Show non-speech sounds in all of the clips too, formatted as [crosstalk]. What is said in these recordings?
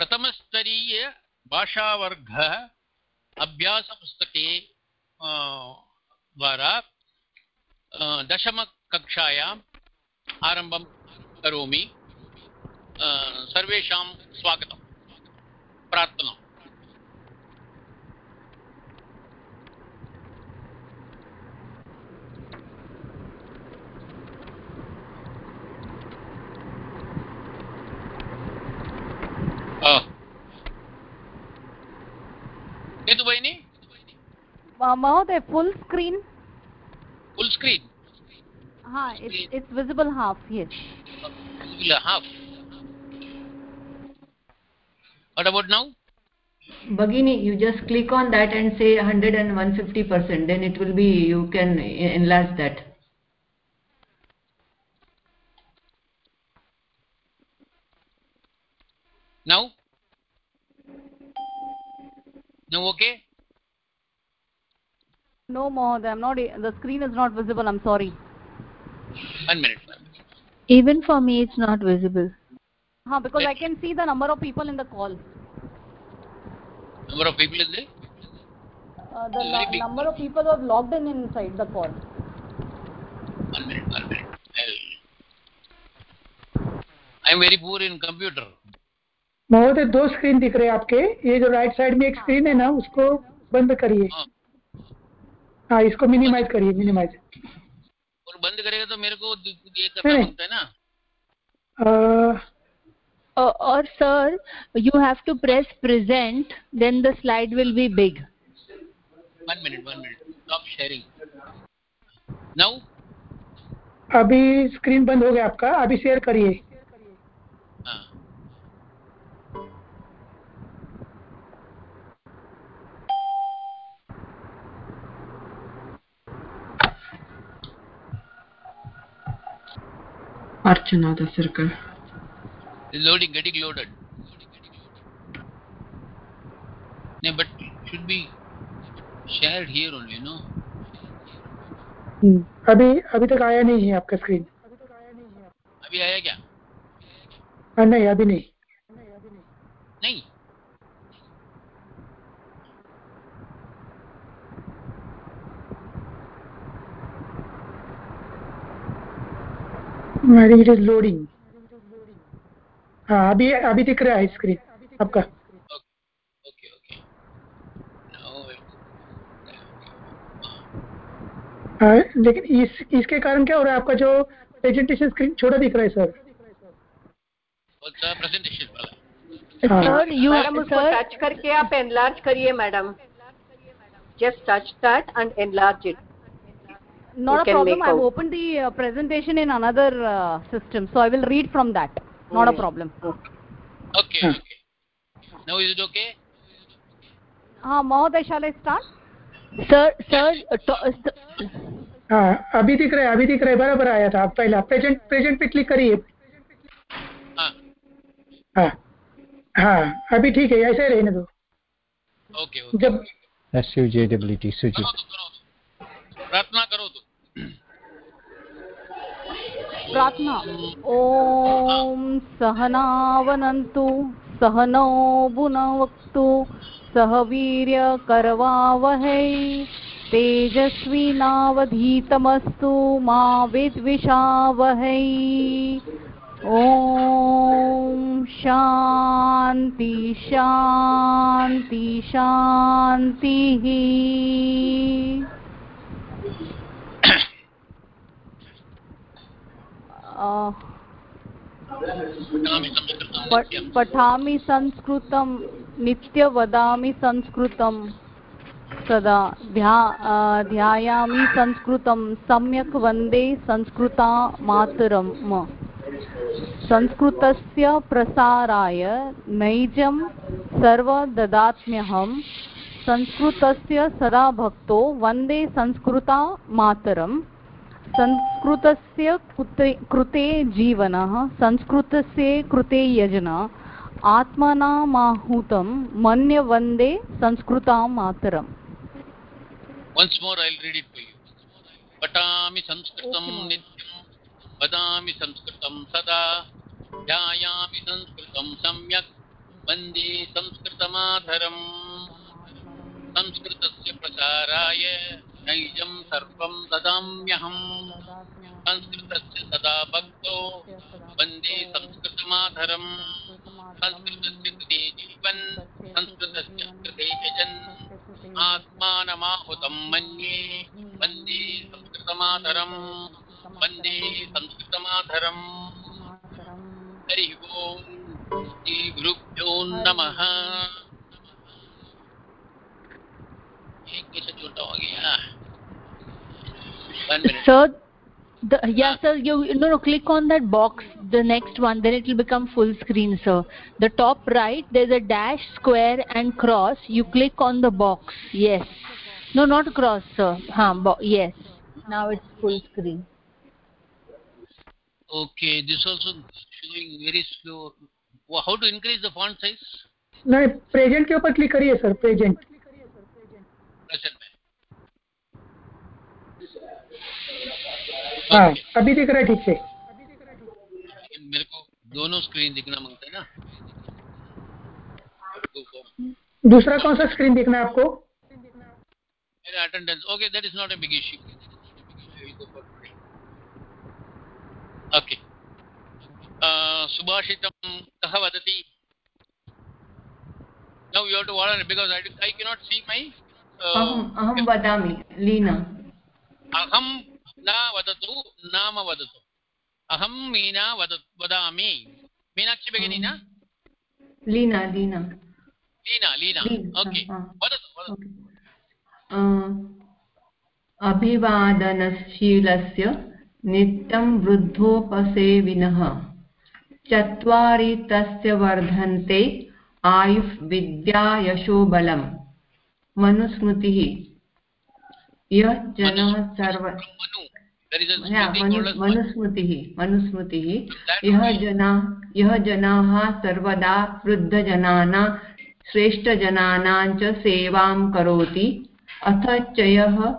प्रथमस्तरीय भाषावर्गः अभ्यासपुस्तके द्वारा दशमकक्षायाम् आरम्भं करोमि। सर्वेषां स्वागतं। प्रार्थना uh, Mahoday, full screen? Full screen? Ha, it's, it's visible half, here. Half. What about now? Bagini, you just click on that and say 100 and 150%, then it will be, you can enlarge that. Now? Now okay? No mohoday i'm not the screen is not visible i'm sorry one minute, minute. even for me it's not visible ha huh because yes. i can see the number of people in the call number of people in the uh, the number of people who have logged in inside the call one minute one minute i am very poor in computer महोदय दो screen दिख रहे हैं आपके ये जो right side में एक स्क्रीन है ना उसको बंद करिए हाँ इसको मिनिमाइज करिए मिनिमाइज और बंद करेगा तो मेरे को है ना? और sir you have to press present then the slide will be big one minute one minute stop sharing now अभी स्क्रीन बंद हो गया आपका अभी शेयर करिए। Archana the circle. Loading, getting loaded. No, but should be shared here only, no? अभी अभी तक आया नहीं है आपका स्क्रीन अभी आया क्या नहीं अभी नहीं नहीं I think it is loading. हाँ अभी अभी दिख रहा है स्क्रीन आपका ओके ओके हाँ लेकिन इस इसके कारण क्या हो रहा है? आपका जो प्रेजेंटेशन स्क्रीन छोटा दिख रहा है सर प्रेजेंटेशन वाला। सर यू मैडम उसको टच करके आप एनलार्ज करिए madam just touch that and enlarge it not a problem i've opened the uh, presentation in another uh, system so i will read from that not a problem okay okay now is it okay ha mahoday shall i start sir sir हाँ अभी दिख रहा है अभी दिख रहा है बराबर आया था पहला प्रेजेंट प्रेजेंट पे क्लिक करिए हाँ हाँ हाँ अभी ठीक है ऐसे रहने दो ओके ओके जब S U J W T Sujit प्रार्थना करो प्रार्थना। ॐ सहनावनन्तु सहनौ भुनक्तु सह वीर्यकरवावहै तेजस्विनावधीतमस्तु मा विद्विषावहै। ॐ शान्ति शान्ति शान्तिः पठामि संस्कृतं, नित्य वदामि संस्कृतं, सदा ध्या ध्यायामि संस्कृतं, सम्यक् वंदे संस्कृता मातरम्। संस्कृतस्य प्रसाराय नैजं सर्वददात्म्यहं, संस्कृतस्य सदा भक्तो वंदे संस्कृता मातरम्। संस्कृतस्य कृते जीवनः संस्कृतस्य कृते यजन आत्मनामाहुतं मन्य वंदे संस्कृतां मातरम्। Once more i'll read it to you. patami sanskritam nityam vadami sanskritam sada ध्यायामि संस्कृतं सम्यक् वंदे संस्कृतमाधरम्। संस्कृतस्य प्रसाराय। नैजं सर्वं ददाम्यहम् संस्कृतस्य सदा भक्तो। वंदे संस्कृतमाधरम्। संस्कृतस्य कृते जीवन्। संस्कृतस्य कृते यजन्। आत्मानमाहुतं मन्ये। वंदे संस्कृतमाधरम्। वंदे संस्कृतमाधरम्। हरिः ओम्। श्रीगुरुभ्यो नमः। sir the, yeah sir you no no click on that box the next one then it will become full screen sir the top right there's a dash square and cross you click on the box yes no not cross sir huh, bo- yes now it's full screen Okay, this also showing very slow. Wha- How to increase the font size? नहीं present के ऊपर click करिए sir present Present में. हाँ अभी दिख रहा है ठीक से। मेरे को दोनों स्क्रीन दिखना माँगता है ना। दूसरा कौन सा स्क्रीन दिखना है आपको? मेरा attendance okay that is not a big issue okay सुभाषितं कः वदति now you have to order because I, I cannot see my अहम् अहं वदामि लीना। अहं न वदतु नाम वदतु। अहं मीना वद वदामि। मीनाक्षी भगिनी न? लीना लीना। लीना लीना। ओके. वदतु वदतु। अभिवादनशीलस्य नित्यं वृद्धोपसेविनः चत्वारि तस्य वर्धन्ते आयुः विद्या यशोबलम् मनुस्मृतिः। यः जनः सर्व मनुस्मृतिः मनुस्मृतिः। यः जना यः जनाः सर्वदा वृद्धजनानां श्रेष्ठजनानां च सेवां करोति। अथ च यः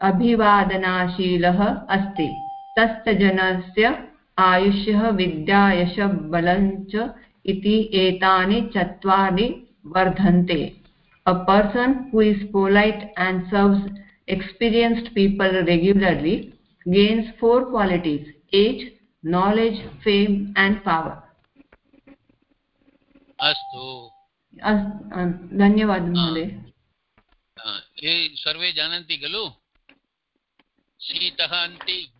अभिवादनाशीलः अस्ति। तस्य जनस्य आयुष्यः विद्या यशबलं च इति एतानि चत्वारि वर्धन्ते। A person who is polite and serves experienced people regularly gains four qualities age, knowledge, fame, and power. अस्तु अस्- अ, धन्यवादः महोदय आ, ये सर्वे जानन्ति खलु शीतः अन्ति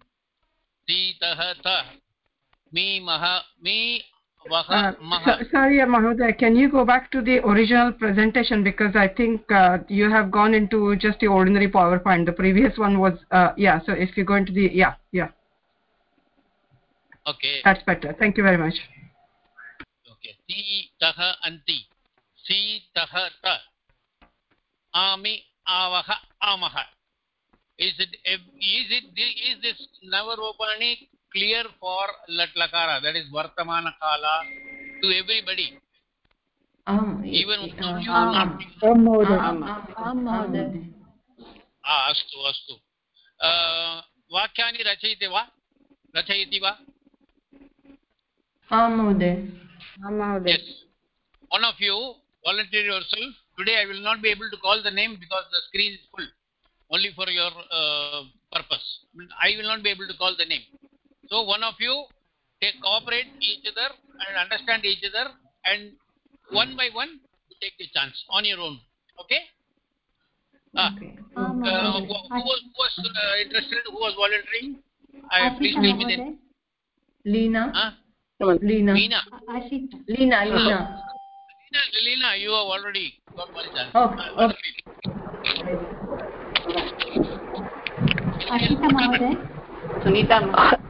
शीतः त मी मह मी वह uh, sorry, Mahoday, can you go back to the original presentation because I think uh, you have gone into just the ordinary PowerPoint. The previous one was, uh, yeah, so if you go into the, yeah, yeah. Okay. That's better. Thank you very much. Okay. Si taha anti. Si taha ta. Ami avaha amaha. Is it, is it, is this never clear for lat lakara that is vartamana kala to everybody अहम् even a, though you आम्, आम्, महोदय। महोदय। आ, अस्तु अस्तु वाक्यानि रचयति वा रचयति वा आम् महोदय yes one of you volunteer yourself today i will not be able to call the name because the screen is full only for your uh, purpose i will not be able to call the name So one of you, they cooperate each other and understand each other and one by one, you take the chance on your own. Okay? Ah, okay. Uh, who, who was, uh, interested? Who was volunteering? Uh, please tell me then. Lina. Huh? Lina. Lina. Ashita. Lina. Lina. Lina, Lina, you have already got one chance. Okay. Uh, okay. Ashita Mahadev. Sunita Mahadev.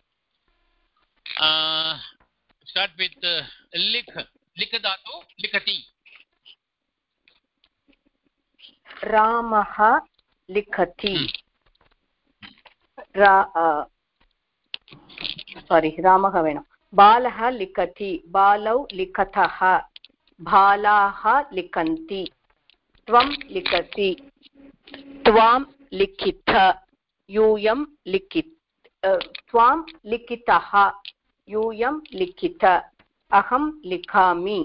with uh, likh likh dhatu likhati रामः लिखति सारि रामः वेण बालः लिखति बालौ लिखतः बालाः लिखन्ति त्वं लिखति त्वां लिखित यूयं लिखित त्वां लिखितः यूयं लिखित अहं लिखामि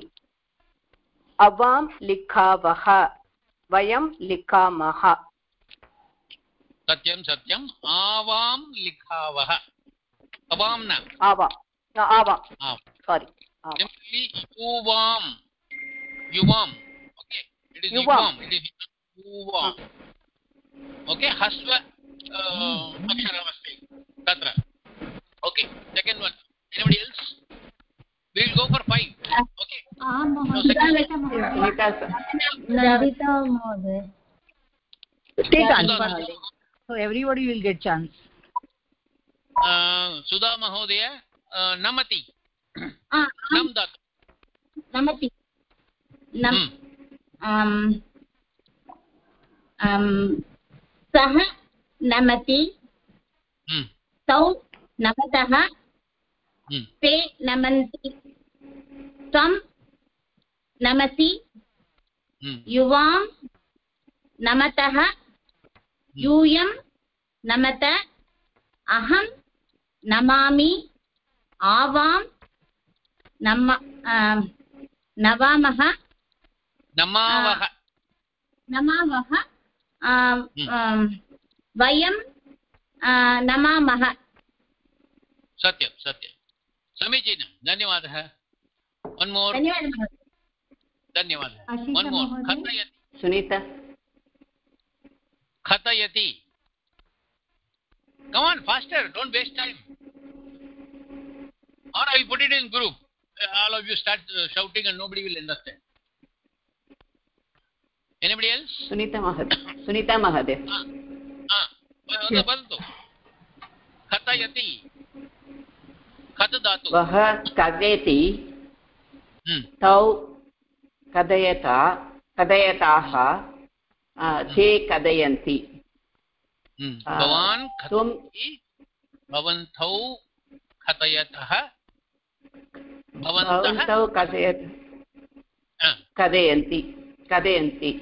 अवां लिखावः वयं लिखामः सत्यं सत्यम् आवां लिखावः अवां न आवां आवां सारि simply yuvam yuvam okay it is yuvam, yuvam. it is yuvam okay hasva uh, aksharam asti anybody else we will go for five okay no, Nandita Mohoday. Take answer. So everybody will get chance. Uh, Sudha Mahodaya, uh, Namati. नम धातु नमति नम सः नमति तौ नमतः ते नमन्ति। त्वं नमसि। युवां नमतः। यूयं नमत। अहं नमामि। आवां नम नवामः। नमावः। नमावः वयं नमामः। सत्यं सत्यं। समीचीनं धन्यवादः वन् मोर् धन्यवादः धन्यवादः वन् मोर् कथयति सुनीता कथयति come on faster don't waste time or i will put it in group all of you start uh, shouting and nobody will understand anybody else sunita mahad sunita mahadev ah ah वदतु कथयति कथ धातु वः कथयति तौ कथयता कथयताः ते कथयन्ति। भवान् भवन्तौ कथयतः। भवन्तौ कथयत् कथयन्ति कथयन्ति।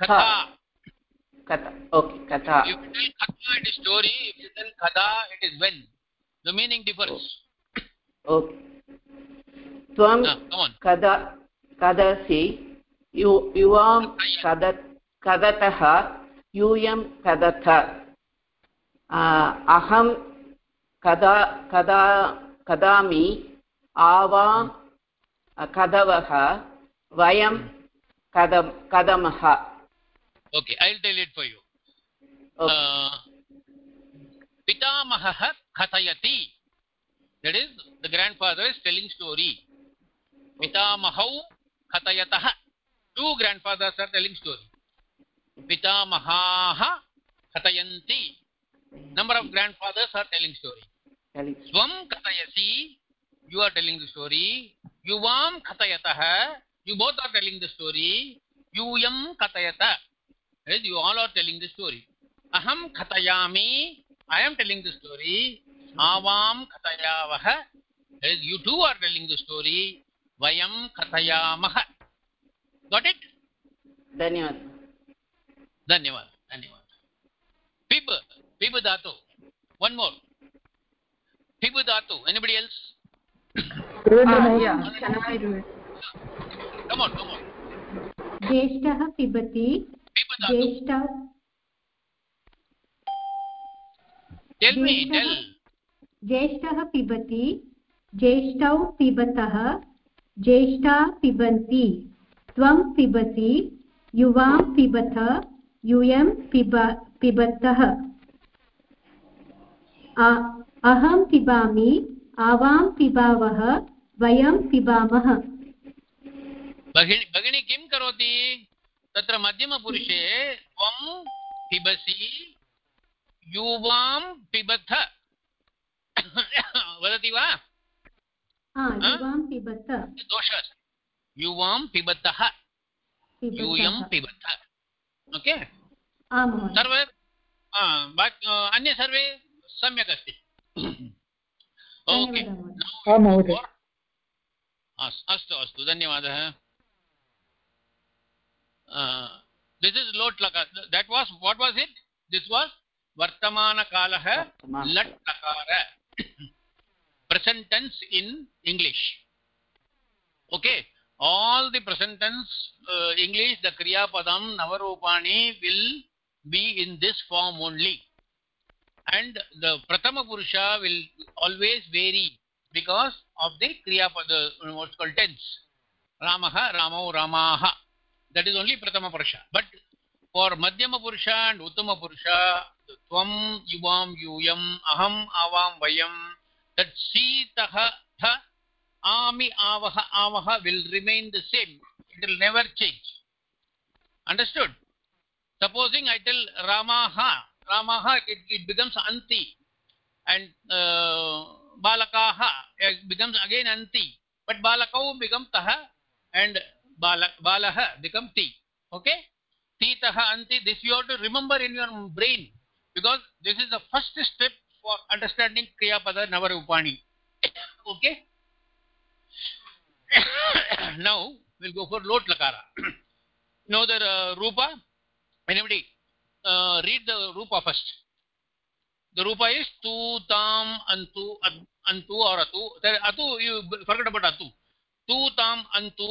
कथा। Kata. Okay, kata. If you tell Kata, it is story. If you tell Kata, it is when. The meaning differs. Oh. Okay. Tvam ah, come on. kada kadasi you are kada, kadataha yuyam kadatha uh, ah, aham kada kada kadami ava hmm. kadavaha vayam hmm. kadam kadamaha okay i'll tell it for you okay. uh, pitamahah kathayati that is the grandfather is telling story pitamahau kathayatah two grandfathers are telling story pitamahaah kathayanti number of grandfathers are telling story svam kathayasi you are telling the story yuvam kathayatah you both are telling the story yuyam kathayata is you all are telling the story aham kathayami i am telling the story avam kathayavah is you two are telling the story vayam kathayamah got it धन्यवाद धन्यवाद धन्यवाद pib pib dhatu one more pib dhatu anybody else uh, yeah can i do it come on come on ज्येष्ठः पिबति ज्येष्ठ। ज्येष्ठः पिबति ज्येष्ठौ पिबतः ज्येष्ठा पिबन्ति। त्वं पिबति युवां पिबथ यूयं पिब पिबतः। अहं पिबामि आवां पिबावः वयं पिबामः। भगिनी भगिनी किं करोति? तत्र मध्यमपुरुषे त्वं पिबसि युवां पिबथ। वदति वा? युवां पिबथ। दोषः युवां पिबतः। यूयं पिबत। ओके? सर्वे? अन्ये सर्वे सम्यक् अस्ति। ओके। अस्तु अस्तु धन्यवादः। दिस् इस् लोट् लकार that was what was it this was वर्तमानकालः लट् लकार present tense in english okay all the present tense uh, english the kriya padam navarupani will be in this form only and the prathama purusha will always vary because of the kriya pada what's called tense ramaha ramau ramaha that is only prathama purusha but for madhyama purusha and uttama purusha tvam yuvam yuyam aham avam vayam that sitaha tha ami avaha avaha will remain the same it will never change understood supposing i tell ramaha ramaha it, it becomes anti and uh, balakaha becomes again anti but balakau become taha and balak balaha become ti okay titaha anti this you have to remember in your brain because this is the first step for understanding kriya pada navarupani okay now we'll go for lot lakara now the uh, rupa anybody uh, read the rupa first the rupa is tu tam antu antu or atu there atu you forget about atu tu tam antu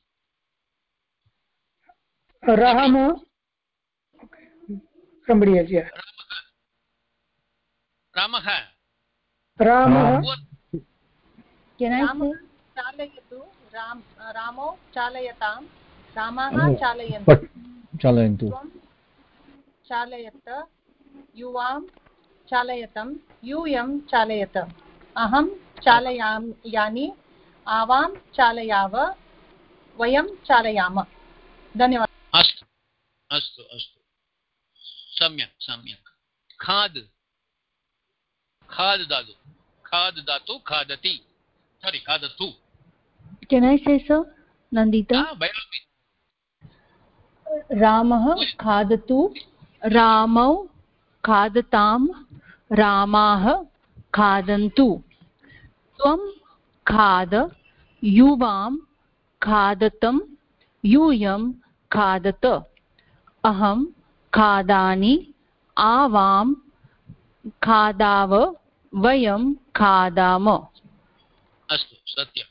rama somebody else yeah ramah ramah can i say चालयतु। Ram रामो चालयतां रामाः चालयन्तु। चालयन्तु। चालयत। युवां चालयतं। यूयं चालयत। अहं चालयामि आवां चालयाव। वयं चालयाम। धन्यवादः। अस्तु अस्तु। सम्यक् सम्यक्। खाद्। खाद् दातु। खाद् दातु खादति। Sorry khadatu can i say so nandita? Ah, रामः खादतु रामौ खादतां रामाः खादन्तु। त्वं खाद युवां खादतं यूयं खादत। अहं खादानि आवां खादाव वयं खादाम अस्तु सत्यं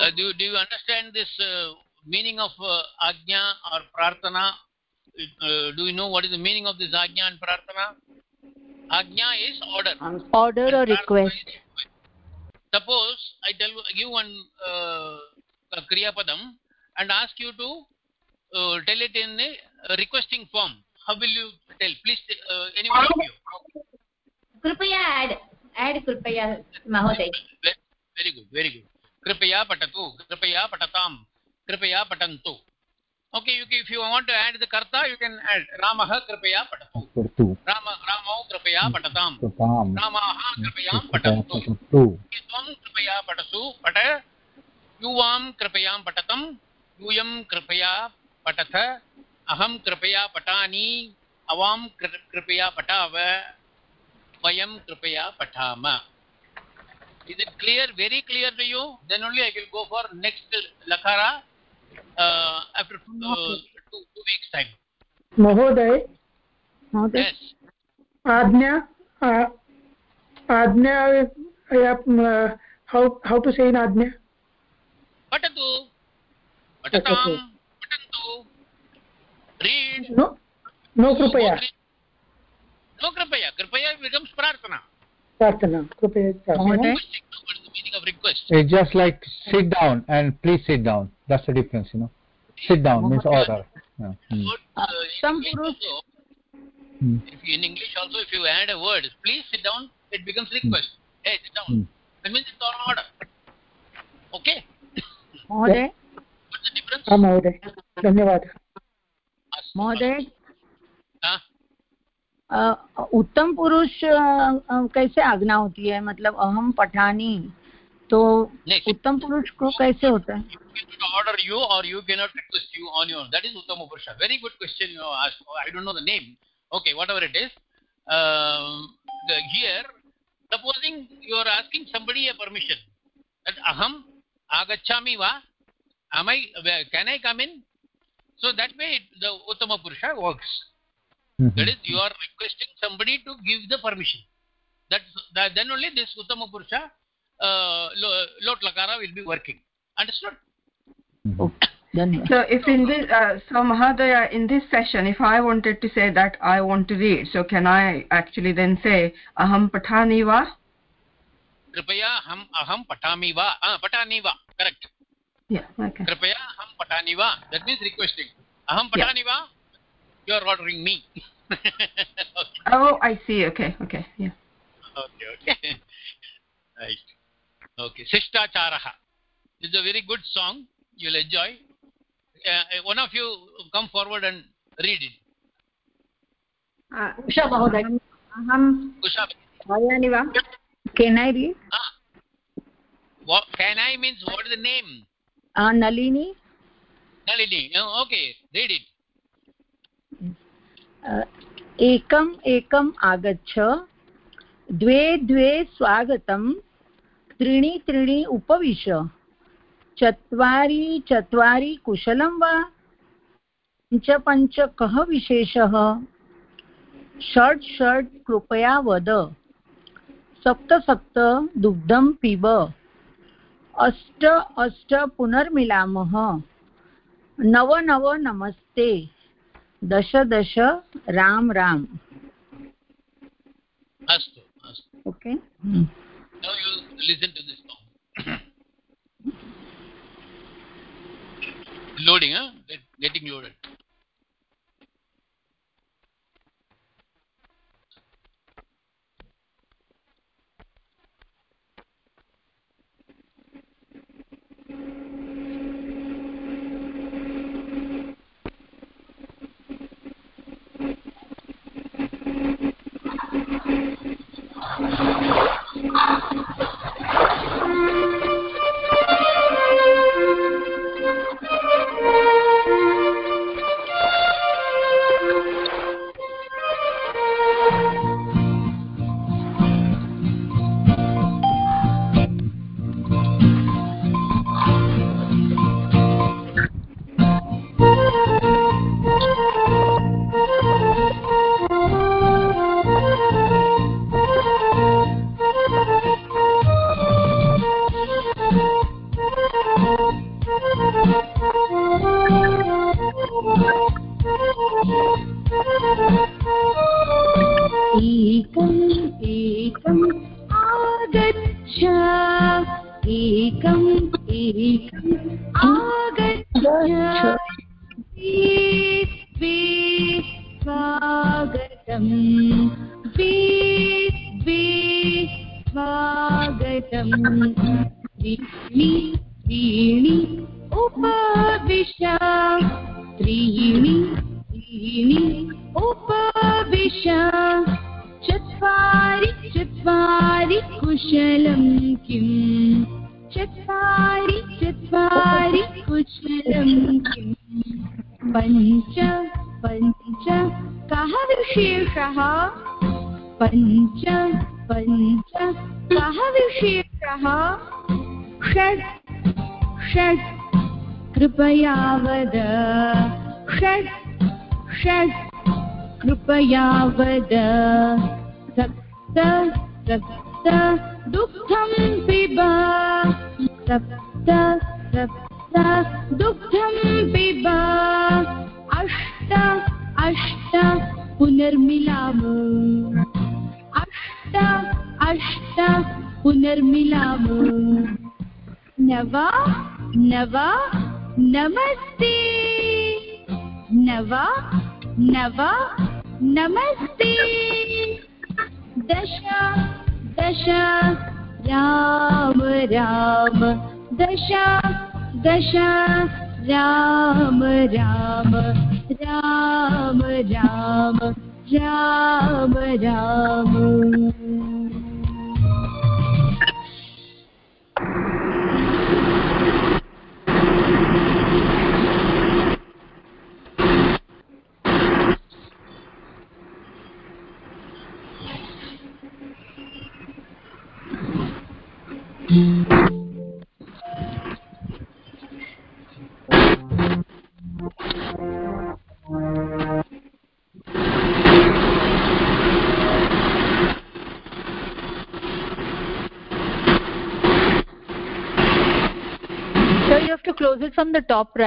uh, do, do you understand this uh, meaning of uh, ajna or prarthana uh, do you know what is the meaning of this ajna and prarthana ajna is order order or request suppose i tell you give one uh, kriya padam and ask you to uh, tell it in a requesting form how will you tell please uh, anyone of you कृपया add add कृपया महोदय very good very good कृपया पठतु कृपया पठताम कृपया पठन्तु okay you, if you want to add the karta you can add ramah कृपया पठतु राम रामौ कृपया पठताम रामाः कृपया पठन्तु त्वं कृपया पठतु पठ युवां कृपया पठतं यूयं कृपया पठथ अहं कृपया पठामि अवां कृपया पठाव वयं कृपया पठाम is it clear very clear to you then only i will go for next lakara uh, after uh, two, two weeks time महोदय yes आज्ञा आज्ञा how how to say in आज्ञा पठतु no no कृपया no कृपया कृपया becomes प्रार्थना प्रार्थना कृपया it's just like sit down and please sit down that's the difference you know sit down means order yeah. hmm. uh, some also, hmm. if in english also if you add a word please sit down it becomes request hmm. hey sit down hmm. that means it's on order okay Order. What's the महोदय महोदय धन्यवादः महोदय उत्तम पुरुष कैसे आज्ञा होती है मतलब अहम पठानी तो उत्तम पुरुष को कैसे होता है order you or you cannot request you on your own that is uttama purusha very good question you have asked i don't know the name okay whatever it is um, the, here supposing you are asking somebody a permission that aham agachami va am i can i come in so that way it, the uttama purusha works mm -hmm. that is you are requesting somebody to give the permission that's that, then only this uttama purusha uh, lot lakara will be working understood mm-hmm. okay. So if in this, uh, so Mahadaya, in this session, if I wanted to say that I want to read, so can I actually then say aham patani va? Kripaya ham aham patami va. Ah, patani va. Correct. Yeah. Okay. Kripaya ham patani va. That means requesting. Aham patani va. You are ordering me. okay. [laughs] Oh, I see. Okay. Okay. Yeah. Okay. Okay. right. okay sishtacharaha this is a very good song you'll enjoy uh, one of you come forward and read it usha mahoday aham usha vayani va can i read ah. what can i means what is the name uh, nalini? Nalini oh, okay read it. एकम् एकम् आगच्छ द्वे द्वे स्वागतं त्रीणि त्रीणि उपविश चत्वारि चत्वारि कुशलं वा पञ्च पञ्च कः विशेषः षट् षट् कृपया वद सप्त सप्त दुग्धं पिब अष्ट अष्ट पुनर्मिलामः। नव नव नमस्ते। दश दश Ram Ram. Thank you.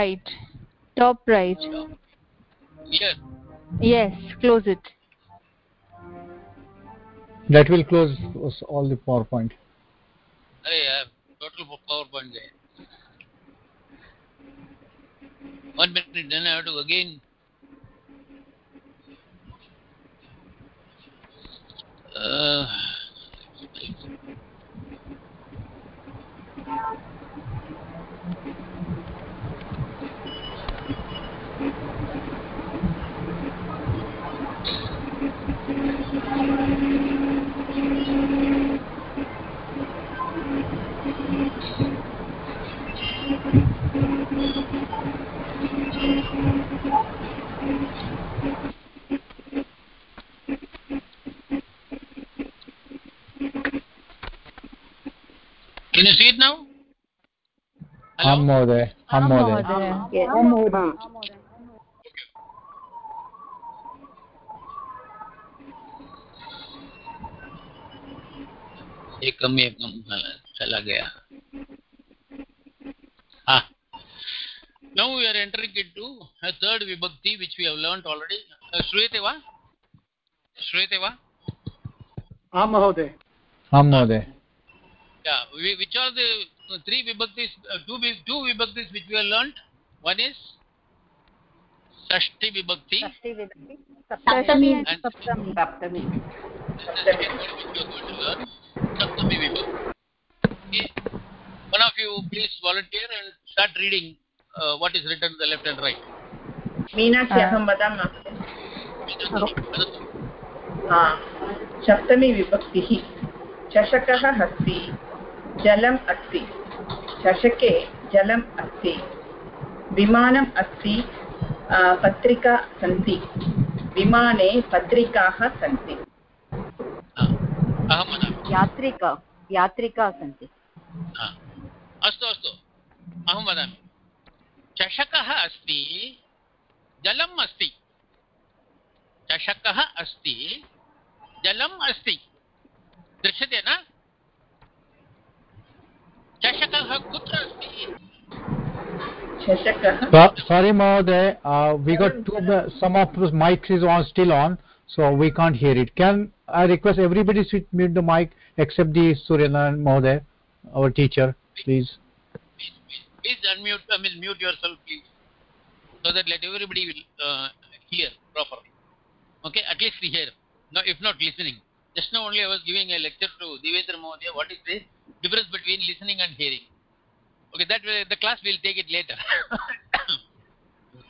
Right. Top right. Yes. Yes, close it. That will close all the PowerPoint. Hey, I have total PowerPoint there. One minute, then I have to again. Uh, Can you see it now? Hello? Amode. Amode. Amode. Amode. Amode. एकम एकम चला गया। Now we are entering into a third विभक्ति which we have learned already श्रूयते वा श्रूयते वा आम महोदय। आम महोदय। या व्हिच आर द थ्री विभक्ति two two विभक्तिस which we have learned one is षष्ठी विभक्ति षष्ठी विभक्ति सप्तमी सप्तमी सप्तमी saptami vibhakti okay one of you please volunteer and start reading uh, what is written the left and right Meenakshi अहं वदामः सप्तमी विभक्तिः चषकः अस्ति जलम् अस्ति चषके जलम् अस्ति विमानम् अस्ति पत्रिका सन्ति विमाने पत्रिकाः सन्ति यात्रिका यात्रिका सन्ति अस्तु अस्तु अहं वदामि चषकः अस्ति जलम् अस्ति चषकः अस्ति जलम् अस्ति दृश्यते न चषकः कुत्र अस्ति sorry Mahoday, uh, we got two some of those mics is on still on so we can't hear it can i request everybody to mute the mic except the suryanan Mahoday, our teacher please please, please, please unmute i mean mute yourself please so that let everybody will uh, hear properly okay at least hear no if not listening just now only i was giving a lecture to divendra Mahoday. what is the difference between listening and hearing okay that will, the class will take it later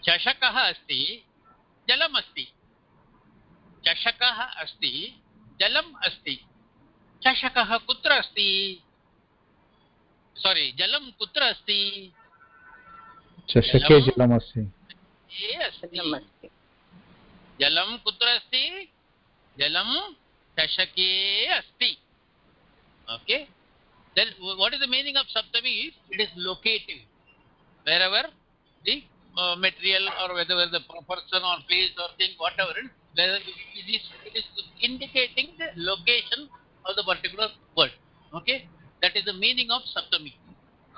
चषकः अस्ति जलम् अस्ति चषकः अस्ति जलम् अस्ति चषकः कुत्र अस्ति सोरि जलं कुत्र अस्ति चषके जलमस्ति जलं कुत्र अस्ति जलं चषके अस्ति okay then what is the meaning of saptami it is locative wherever the uh, material or whether the person or place or thing, whatever, whether it is, it is indicating the location of the particular word. Okay, that is the meaning of saptami.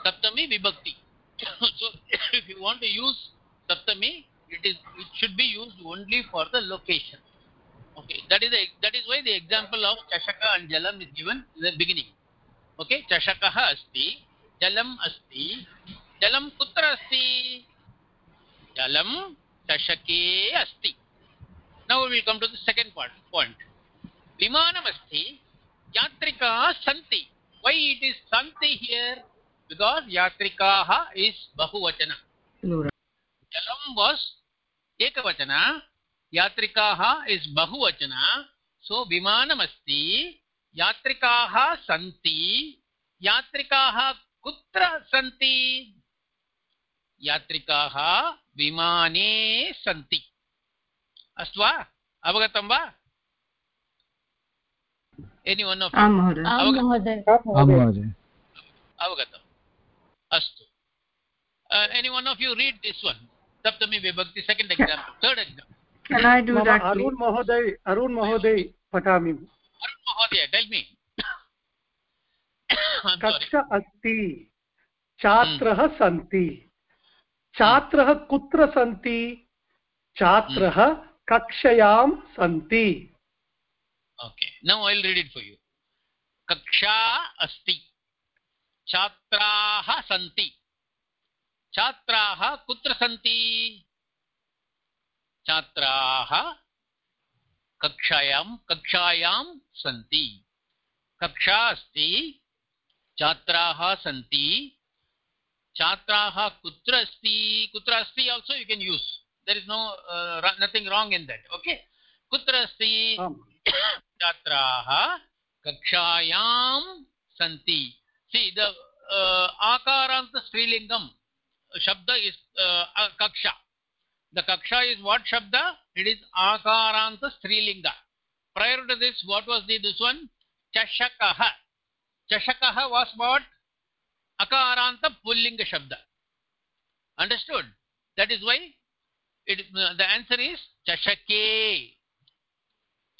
Saptami vibhakti. [coughs] so, [coughs] if you want to use saptami, it is it should be used only for the location. Okay, that is that is why the example of chashaka and jalam is given in the beginning. Okay, chashakah asti, jalam asti, jalam kutra asti. जलं चषके अस्ति। Now will come to the second part point विमानमस्ति यात्रिकाः सन्ति। Why it is सन्ति here because यात्रिकाः is बहुवचन। जलं was एकवचन यात्रिकाः इस् बहुवचन। सो विमानमस्ति यात्रिकाः सन्ति। यात्रिकाः कुत्र सन्ति? यात्रिकाः विमाने सन्ति। अस्तु वा? अवगतं वा? एनि वन् आफ् अवगतम् अस्तु। Any one of you read this one सप्तमी विभक्ति second example third example Arun महोदय अरुण् महोदय पठामि। अरुण् महोदय टेल् मी कक्षा अस्ति छात्रः सन्ति। छात्रः कुत्र सन्ति? छात्रः कक्षयां सन्ति। Okay now I read it for you कक्षा अस्ति। छात्राः सन्ति। छात्राः कुत्र सन्ति? छात्राः कक्षायां कक्षायां सन्ति। कक्षा अस्ति। छात्राः सन्ति। छात्राः कुत्र अस्ति कुत्र अस्ति also you can use there is no nothing wrong in that okay कुत्र अस्ति छात्राः कक्षायां सन्ति सि द आकारान्त स्त्रीलिङ्गं शब्द इस् कक्षा the kaksha is what shabda it is akaranta strilinga prior to this what was the this one chashakah chashakah was what akaranta pullinga shabda understood that is why it the answer is chashake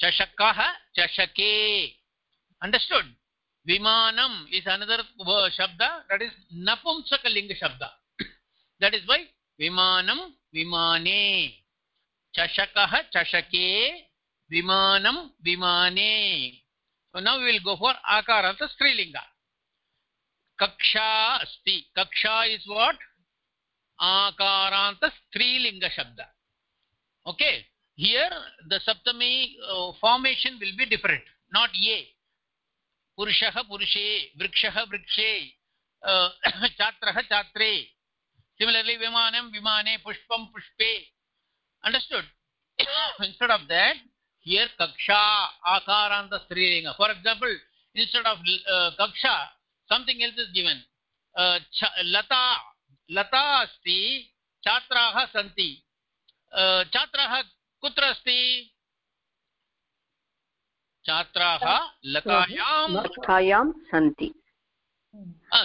chashakah chashake understood vimanam is another shabda that is napumsaka linga shabda that is why vimanam vimane chashakah chashake vimanam vimane so now we will go for akaranta strilinga is what akaranta strilinga shabda okay here the saptami uh, formation will be different not ye purushah purushe vrikshah vrikshe uh, chatrah chatre similarly vimanam vimane pushpam pushpe understood instead of that here kaksha akaranta strilinga for example instead of uh, kaksha something else is given. Uh, lata lata asti छात्राः सन्ति छात्राः कुत्र अस्ति छात्राः लतायां लतायां सन्ति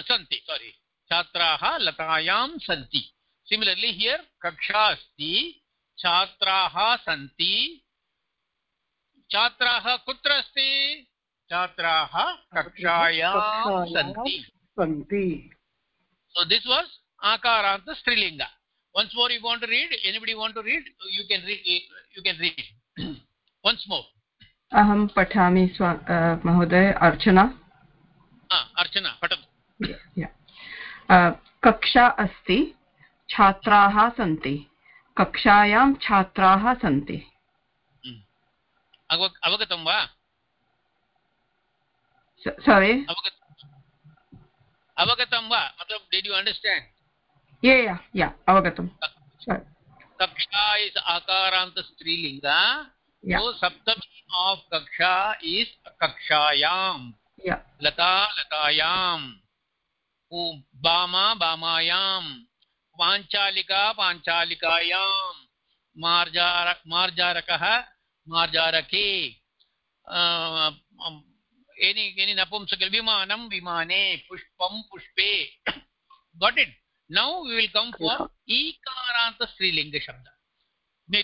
सन्ति सारी छात्राः लतायां सन्ति सिमिलर्लि हियर् कक्षा अस्ति छात्राः सन्ति छात्राः कुत्र अस्ति छात्राः कक्षायां सन्ति। सो दिस् वास् आकारान्त स्त्रीलिङ्ग once more you want read anybody want to read you can you can read once more अहं पठामि महोदय अर्चना। अर्चना पठतु। कक्षा अस्ति छात्राः सन्ति। कक्षायां छात्राः सन्ति। अवगतं वा? Sorry avagatam va matlab did you understand yeah yeah yeah avagatam sorry kaksha is akaranta strilinga yeah. so saptami of kaksha is kakshayam yeah lata latayam bama bamayam पाञ्चालिका पाञ्चालिकायां merger मार्जारकः मार्जारके any any napumsakal vimanam vimane pushpam pushpe. [coughs] Got it? Now we will come for ikaranta strilinga shabda.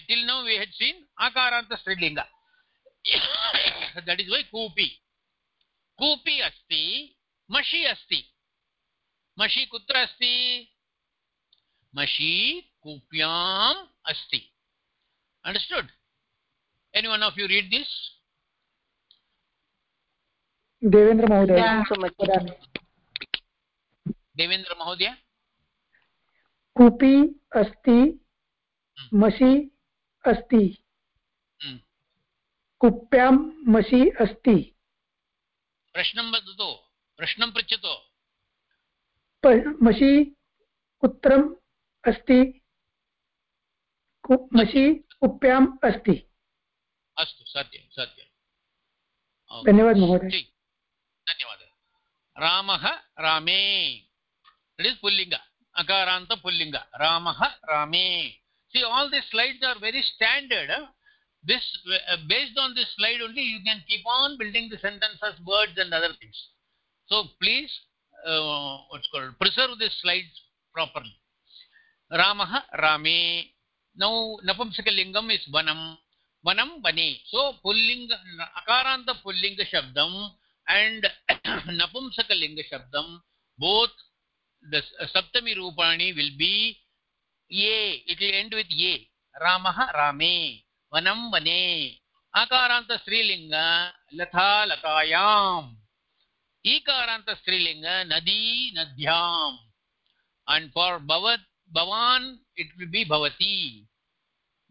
Till now we had seen akaranta strilinga. [coughs] That is why kupi. Kupi asti mashi asti. Mashi kutra asti? Mashi kupyam asti. Understood? Any one of you read this Devendra महोदय। देवेन्द्र महोदय? कूपी अस्ति मसी अस्ति। कुप्यां मसी अस्ति। प्रश्नं वदतु प्रश्नं पृच्छतु। मसी कुत्रम् अस्ति मसी कुप्याम् अस्ति। अस्तु सत्यं सत्यं। धन्यवादः महोदय। धन्यवादः रामः रामे इट् इस् पुल्लिङ्ग अकारान्त पुल्लिङ्ग रामः रामे see all these slides are very standard huh? this uh, based on this slide only you can keep on building the sentences words and other things so please uh, what's called preserve these slides properly ramah rame now napumsakalingam is vanam vanam vane so pullinga akaranta pullinga shabdam and [clears throat] napumsaka linga shabdam both the saptami rupani will be ye it will end with ye ramah rame. Vanam vane. Akaranta strilinga latha latayam ikaranta strilinga nadhi nadhyam. And for bhavat bhavan it will be bhavati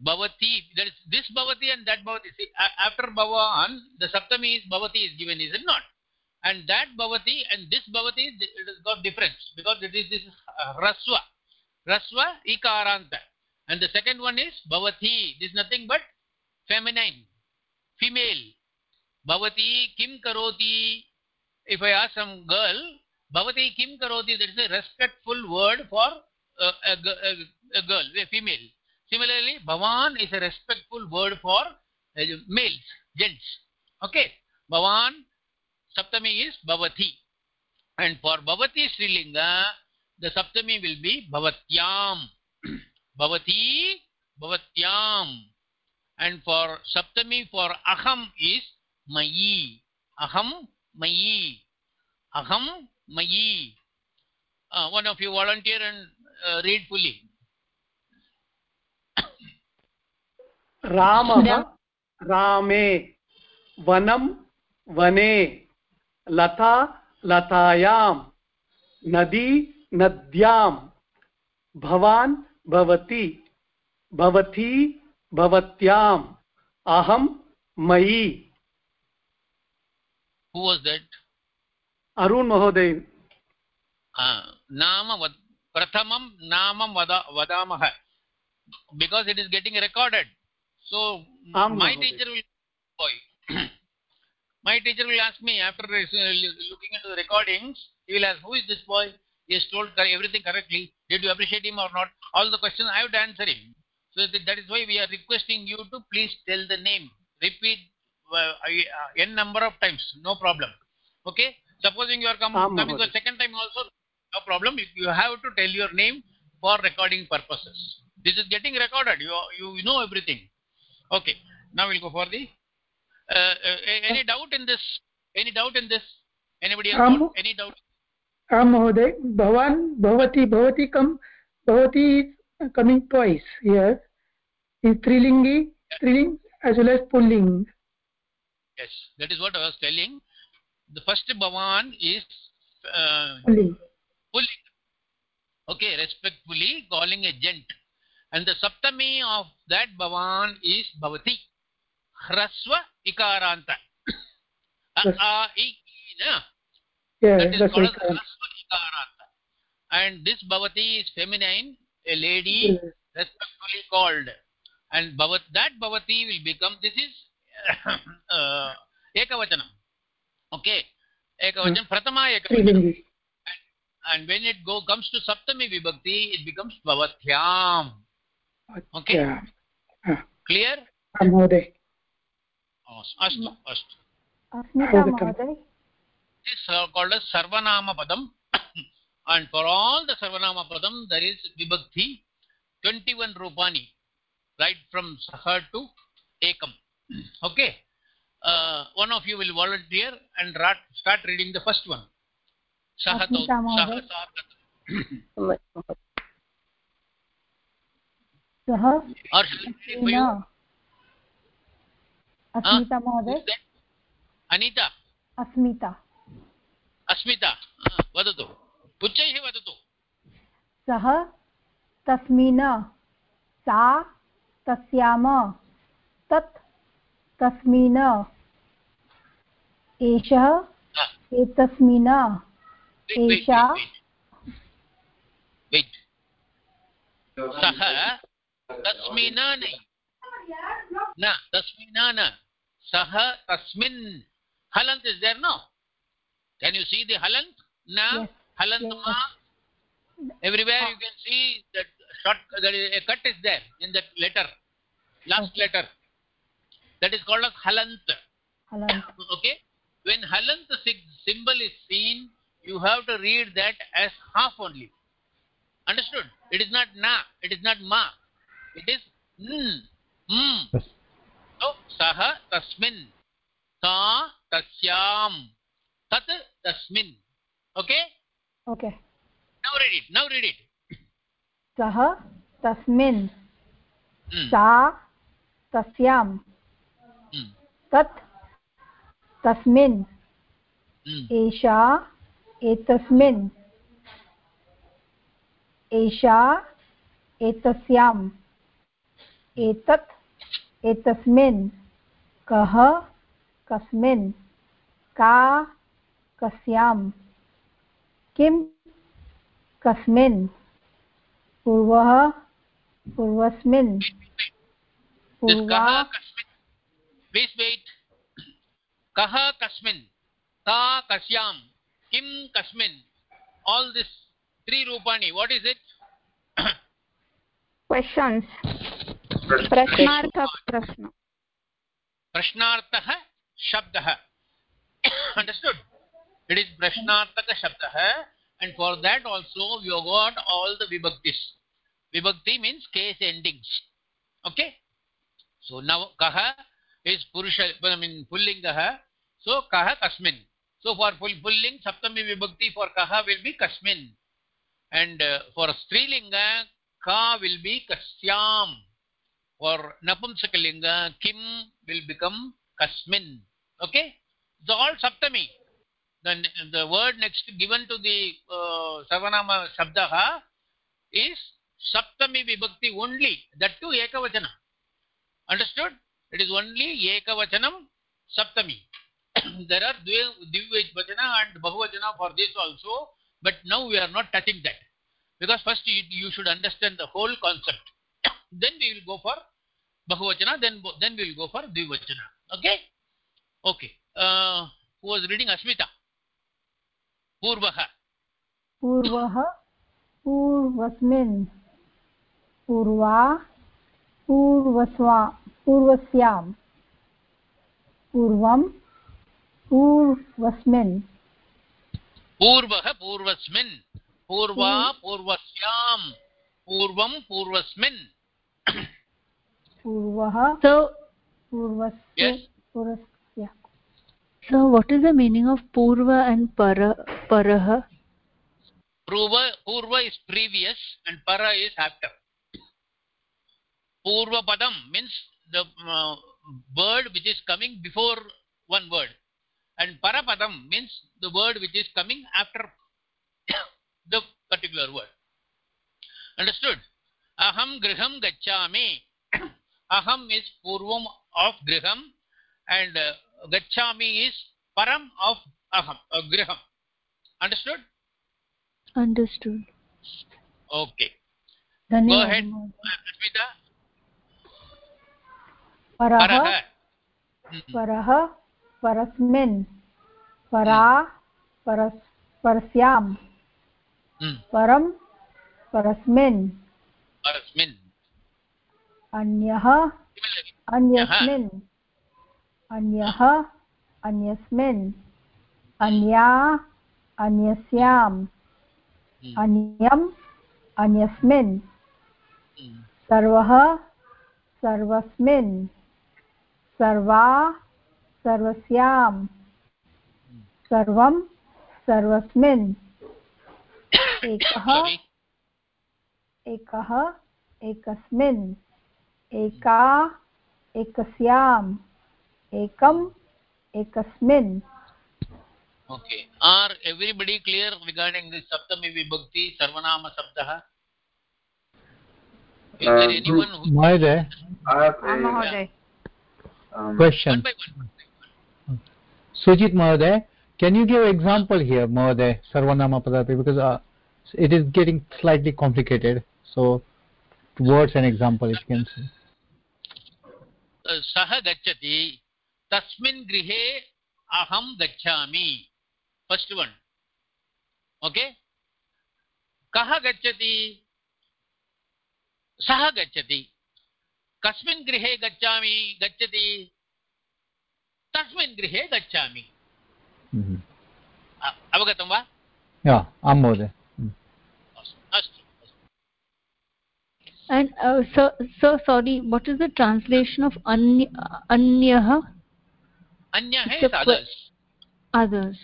bhavati there is this bhavati and that bhavati. See after bhavan the saptami is bhavati is given is it not? And that bhavati and this bhavati it has got difference because it is this raswa rasva ikaranta. And the second one is bhavati. This is nothing but feminine female. Bhavati kim karoti? If i ask some girl bhavati kim karoti that is a respectful word for uh, a, a, a girl a female similarly bhavan is a respectful word for uh, males gents. Okay? Bhavan saptami is bhavati. And for bhavati strilinga the saptami will be bhavatyam. [clears throat] Bhavati bhavatyam. And for saptami for aham is mayi. Aham mayi. Aham mayi. Uh, one of you volunteer and uh, read fully रामः रामे वनं वने लता लतायां नदी नद्यां भवान् भवति भवती भवत्याम् अहं मयि। Who was that? अरुण महोदय। नाम प्रथमं नाम वदा वदामः। Because it is getting recorded. So my teacher will boy [clears throat] my teacher will ask me after looking into the recordings he will ask who is this boy? He has told everything correctly. Did you appreciate him or not? All the questions i have to answer him. So that is why we are requesting you to please tell the name. Repeat uh, uh, n number of times no problem. Okay? Supposing you are come, coming the second time also no problem. You have to tell your name for recording purposes. This is getting recorded. You you know everything okay now we'll go for the uh, uh, any doubt in this any doubt in this anybody else um, any doubt आं महोदय भवान् भवती भवती कं भवती coming twice here in strilingi striling as well as pulling yes that is what i was telling the first bhavan is uh, pulling pulling okay respectfully calling a gent and the saptami of that bhavan is bhavati. Hrasva ikaranta. A a i na? Yeah that is called hrasva ikaranta. And this bhavati is feminine a lady yeah. respectfully called. And bhavat that bhavati will become this is [coughs] uh, ekavachanam. Okay? Ekavachan hmm. pratama ekavachanam. And, and when it go comes to saptami vibhakti it becomes bhavathyam okay yeah. clear महोदय अस्तु अस्तु अस्मिता महोदय this is called as sarvanama padam [coughs] and for all the sarvanama padam there is vibhakti 21 rupani right from sahar to ekam [coughs] okay uh, one of you will volunteer and start reading the first one sahato [coughs] सः अस्मिता महोदय। अनिता? अस्मिता। अस्मिता। वदतु। उच्चैः वदतु। सः तस्मिन् सा तस्याम। तत् तस्मिन् एषः। एतस्मिन् एषा। सः तस्मिन् न तस्मिन् न सः तस्मिन् halant is there no can you see the halant na yes. halant yes. ma everywhere you can see that short there is a cut is there in that letter last okay. letter that is called as halant halant [coughs] okay when halant symbol is seen you have to read that as half only understood it is not na it is not ma it is mm mm so saha tasmin sa tasyam tat tasmin okay okay now read it now read it सः तस्मिन् सा तस्यां तत् तस्मिन् एषा एतस्मिन् एषा एतस्याम् एतत् एतस्मिन् कः कस्मिन् का कस्यां किं कस्मिन् पूर्वः पूर्वस्मिन् पूर्वा कः कस्मिन् का कस्यां किं कस्मिन् all this three rupani what is it? Questions. It is prashnartaka shabdah and for that also we have got all the vibhaktis vibhakti means case endings okay so now kaha is purusha i mean pullingah so kaha kasmin so for full pulling saptami vibhakti for kaha will be kasmin and uh, for strilinga ka will be kasyam for napumsakalinga kim will become kasmin. Okay? So all saptami. Then the word next given to the uh, savanama shabdaha is saptami vibhakti only. That too ekavachana. Understood? It is only ekavachanam saptami. [coughs] There are dvivachana and bahuvachana for this also but now we are not touching that. Because first you, you should understand the whole concept then we will go for bahuvachana then then we will go for dvivachana okay okay uh, who was reading asmita पूर्वः पूर्वः पूर्वस्मिन् पूर्वा पूर्वस्वा पूर्वस्यां पूर्वं पूर्वस्मिन् पूर्वः पूर्वस्मिन् पूर्वा पूर्वस्यां पूर्वं पूर्वस्मिन् [coughs] पूर्वः so पूर्वस्य yes पूर्वस्य so what is the meaning of purva and para parah purva purva is previous and para is after purva padam means the uh, word which is coming before one word and parapadam means the word which is coming after [coughs] the particular word understood अहम गृह गच्छा अहम is पूर्वम of गृहम and गच्छामि is परम of अहम गृहम। Understood understood okay go ahead परस्मिन् अन्यः अन्यस्मिन्। अन्यः अन्यस्मिन्। अन्या अन्यस्याम् अन्यम् अन्यस्मिन्। सर्वः सर्वस्मिन्। सर्वा सर्वस्यां। सर्वं सर्वस्मिन्। एकः एकः एकस्मिन् एका एकस्याम् एकम् एकस्मिन् okay are everybody clear regarding this saptami vibhakti sarvanama sabdah is there anyone who Mahoday, Mahoday. Um, question Sujit Mahoday, can you give example here Mahoday Sarvanama Padarthi because uh, it is getting slightly complicated so words and example if you can see सः गच्छति। तस्मिन् गृहे अहं गच्छामि। First one okay कः गच्छति? सः गच्छति। कस्मिन् गृहे गच्छामि गच्छति। तस्मिन् गृहे गच्छामि। अवगतं वा? आं महोदय। And uh, so, so sorry, what is the translation of anya, anyah? Anyah is others. Others.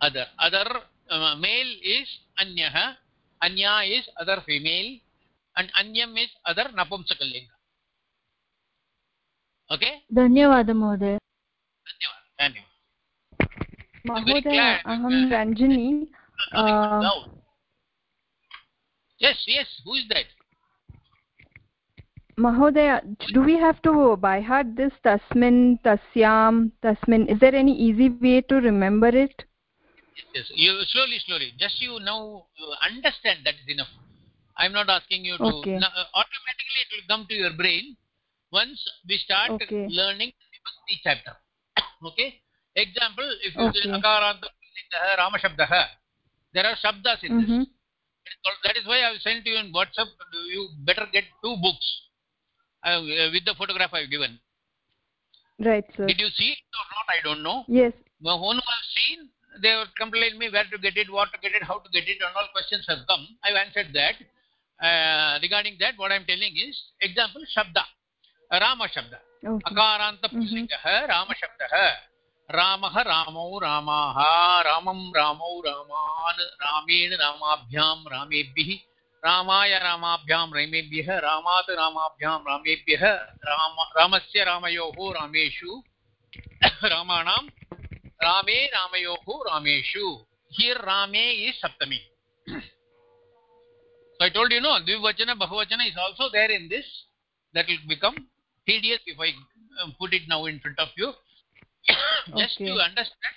Other. Other uh, male is anyah. Anya is other female. And anyam is other napumsakalinga. Okay? धन्यवादः महोदय धन्यवादः महोदय अहं रञ्जनी yes yes who is that Mahodaya, do we have to by heart this tasmin, tasyam, tasmin? Is there any easy way to remember it? Yes, you slowly, slowly. Just you now understand that is enough. I'm not asking you to. Okay. Now, automatically, it will come to your brain once we start okay. learning the chapter. [coughs] okay. Example: If you okay. say akaranta Rama Shabdah, there are shabdas in mm -hmm. this. That is why I send to you in WhatsApp. You better get two books uh, with the photograph I have given. Right, sir. Did you see it or not? I don't know. Yes. Well, who has seen, they would complain me where to get it, what to get it, how to get it, and all questions have come. I've answered that. Uh, regarding that, what I'm telling is, example, Shabda. Rama Shabda. Mm -hmm. Rama Shabda. रामः रामौ रामाः रामं रामौ रामान् रामेण रामाभ्यां रामेभ्यः रामाय रामाभ्यां रामेभ्यः रामात् रामाभ्यां रामेभ्यः राम रामस्य रामयोः रामेषु रामाणां रामे रामयोः रामेषु हियर् रामे इस् सप्तमी so i told you no dvivachana bahuvachana is also there in this that will become tedious if i um, put it now in front of you just okay. to understand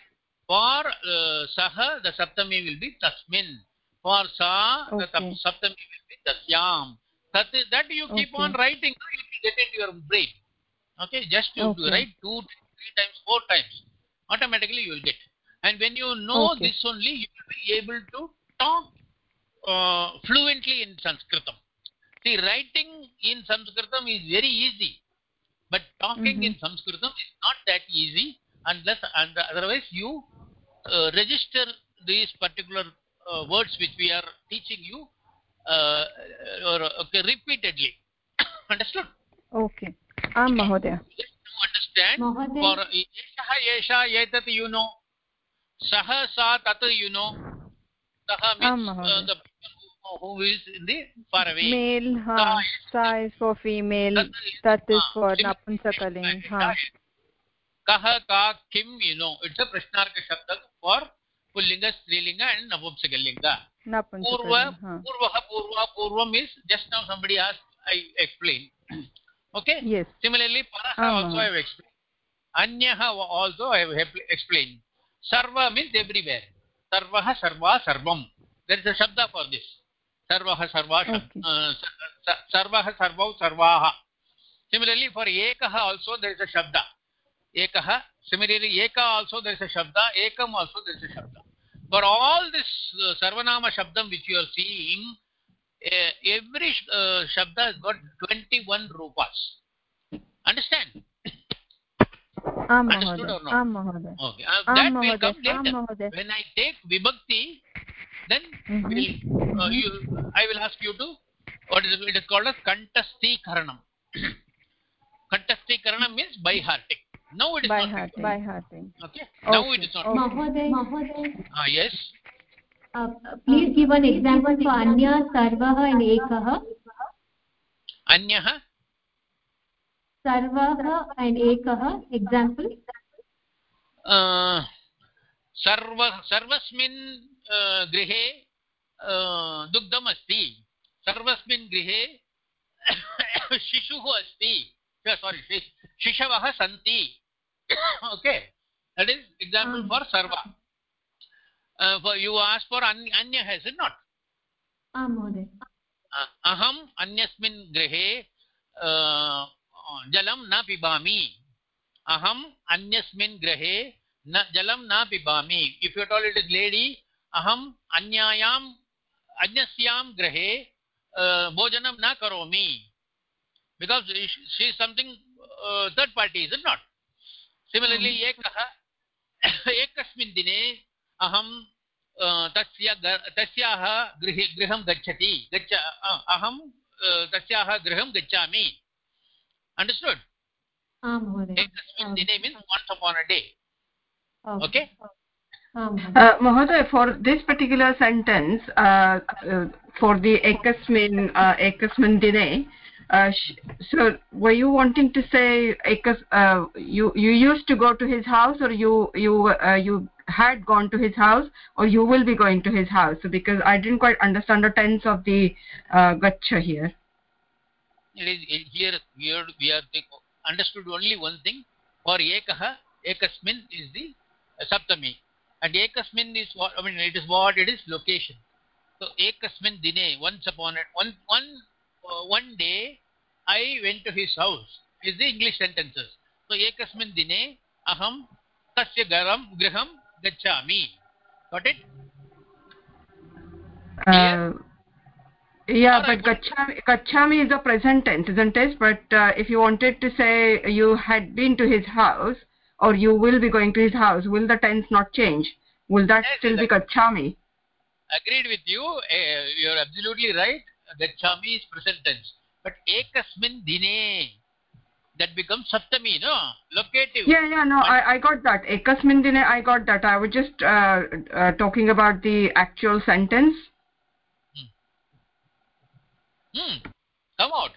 for uh, saha the saptami will be tasmin for sa okay. the saptami will be tasyam that is, that you keep okay. on writing you will get into your brain okay just to okay. write two three times four times automatically you will get and when you know okay. this only you will be able to talk uh, fluently in sanskritam see writing in sanskritam is very easy but talking mm -hmm. in sanskritam is not that easy unless and otherwise you uh, register these particular uh, words which we are teaching you uh, or okay, repeatedly understood okay am mahodaya understand for yesha yesha yetat you know saha sa tat you know saha means uh, the who is in the far away male ha sa is for female tat is for napunsakaling ha kah ka kim you know it's a prashnarka shabda for पुल्लिङ्ग स्त्रीलिङ्ग and नपुंसकलिङ्ग। पूर्व हाँ। पूर्वः पूर्व पूर्व means just now somebody as I explain okay similarly परः also I explain अन्यः also I explain सर्व मीन्स् एव्रिवेर् सर्वः सर्वा सर्वं. देर् इस् अ शब्द फार् दिस् सर्वः सर्वा सर्वः सर्वौ सर्वाः. सिमिलर्लि फार् एकः आल्सो देर् इस् अ शब्द ekah similarly eka also there is a shabda ekam also there is a shabda for all this uh, sarvanama shabdam which you are seeing uh, every uh, shabda has got 21 rupas understand am understood or not am mahoday okay uh, that am will come later when i take vibhakti then mm -hmm. we'll, uh, you, i will ask you to what is it, it is called as kantastikaranam kantastikaranam means by hearting now it is by not hearting by hearting okay? okay now it is not okay. Mahoday, Mahoday. ah yes Uh, please give an example for anya sarvah and ekah anyah sarvah and ekah example uh, सर्व सर्वस्मिन् गृहे दुग्धम् अस्ति सर्वस्मिन् गृहे शिशुः अस्ति सारी शिशवः सन्ति [coughs] okay that is example um, for sarva. Uh, for you ask for an, anya has it not? आम् महोदय अहम् अन्यस्मिन् गृहे जलं न पिबामि अहम् अन्यस्मिन् गृहे न जलं न पिबामि if you tell it is lady अहम् अन्यायाम् अन्यस्यां गृहे भोजनं न करोमि because she something third party is not similarly एकः एकस्मिन् दिने अहं तस्य तस्याः गृहे गृहं गच्छति गच्छ अहं तस्याः गृहं गच्छामि अण्डर्स्टुड् एकस्मिन् दिने means once upon a day okay Mahoday, for this particular sentence, uh, uh, for the ekasmin, uh, uh, so were you wanting to say uh, you you used to go to his house, or you you uh, you had gone to his house, or you will be going to his house? Because I didn't quite understand the tense of the uh, gacha here. It is here. Here we are understood only one thing. For ekah, ekasmin is the saptami and ekasmin is what i mean it is what it is location so ekasmin dine once upon it one one uh, one day i went to his house. Is the english sentences. So ekasmin dine aham tasya garam griham gachami got it? Uh, yeah but gachami, gachami is a present tense isn't it? But uh, if you wanted to say you had been to his house or you will be going to his house will the tense not change? Will that yes, still be gachami agreed with you. Uh, you're absolutely right gachami is present tense. But ekasmin dine that becomes saptami no? Locative. Yeah yeah no i i got that. Ekasmin dine i got that. I was just uh, uh, talking about the actual sentence. Hmm. hmm. come out.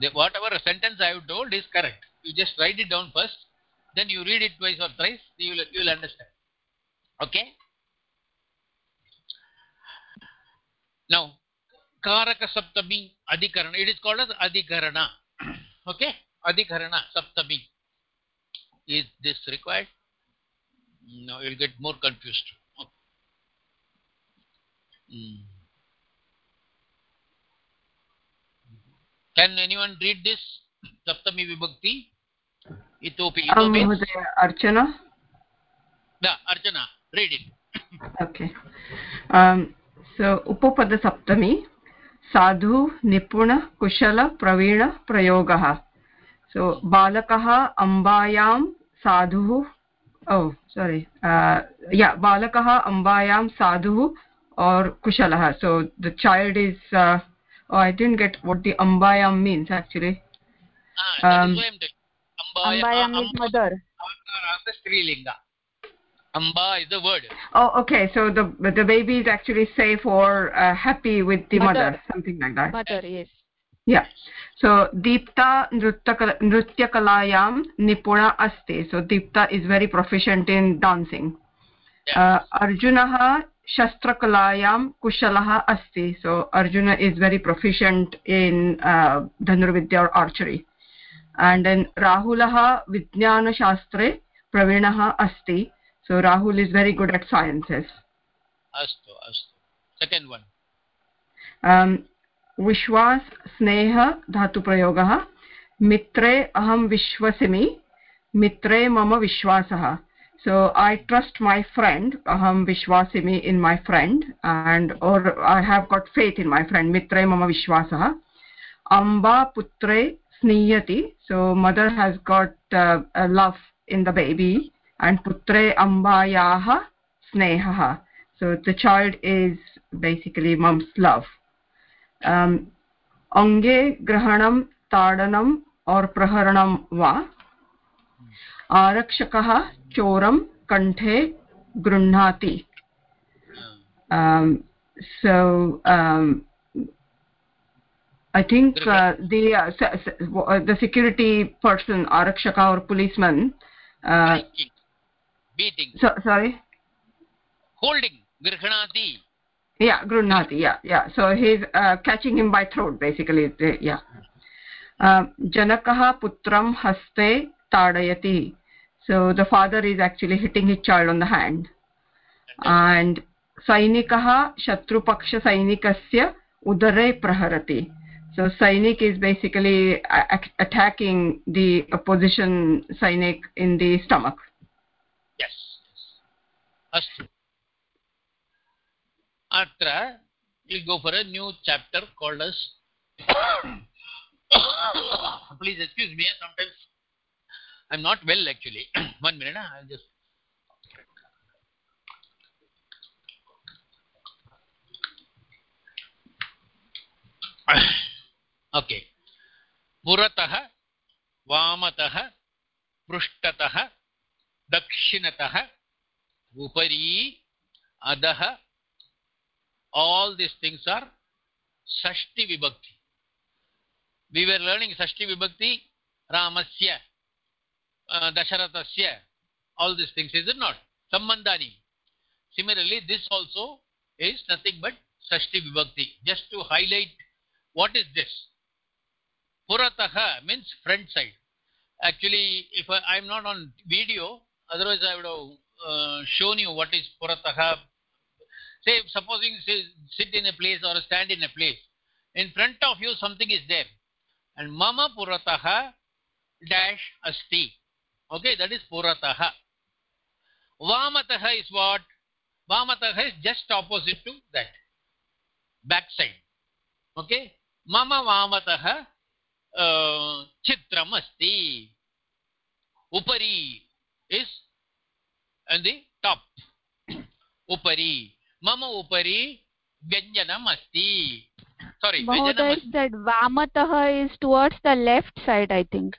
The, whatever sentence i have told is correct. You just write it down first then you read it twice or thrice you will you will understand. Okay now karaka saptami adhikarana it is called as adhikarana okay adhikarana saptami is this required no you'll get more confused okay. hmm. can anyone read this saptami vibhakti इतोपि महोदय अर्चना अर्चना read it okay um, सो उपपदसप्तमी साधु निपुण कुशल प्रवीण प्रयोग सो बालक अंबायां साधु ओ sorry या बालक अंबायां साधु और कुशल so the child is I didn't get what the अंबायां means actually अंबायां मदर स्त्रीलिंग Amba is the word. Oh, okay. So the the baby is actually safe or uh, happy with the mother. mother, something like that. Mother, yes. Yeah. So Deepta Nrutyakalayam Nipuna Asti. So Deepta is very proficient in dancing. Yeah. Uh, Arjunaha Shastrakalaayam Kushalaha Asti. So Arjuna is very proficient in uh, Dhanurvidya or archery. and then rahulah vijnanashastre pravinah asti so rahul is very good at sciences astu astu second one um विश्वास स्नेह धातुप्रयोगः मित्रे अहं विश्वसिमि मित्रे मम विश्वासः so i trust my friend aham vishwasimi in my friend and or i have got faith in my friend mitre mama vishwasah amba putre sniyati so mother has got uh, a love in the baby and putre ambayah snehah so the child is basically mom's love um ange grahanam tadanam or praharanam va आरक्षकः चोरं कण्ठे गृह्णाति um, um, uh, the uh, uh, the security person arakshaka or policeman uh, beating so, sorry holding grhanati yeah grunhati yeah yeah so he's uh, catching him by throat basically yeah uh, janakah putram haste tadayati so the father is actually hitting his child on the hand and shatrupaksha sainikasya udare praharati so sainik is basically attacking the opposition sainik in the stomach अस्त। अत्र go for new chapter called as please excuse me sometimes I am not well actually one minute I just okay पुरतः वामतः पृष्ठतः दक्षिणतः उपरि अधः all these things are shashti vibhakti we were learning shashti vibhakti ramasya uh, dasharathasya all these things is it not sambandhani similarly this also is nothing but shashti vibhakti just to highlight what is this puratah means front side actually if i am not on video otherwise i would have uh, shown you what is puratah say supposing say, sit in a place or stand in a place in front of you something is there and mama puratah dash asti okay that is puratah vamatah is what vamatah is just opposite to that back side okay mama vamatah uh, chitram asti upari is and the top upari मम उपरि व्यञ्जनम् अस्ति sorry Mahoday that vamatah is towards the left side i think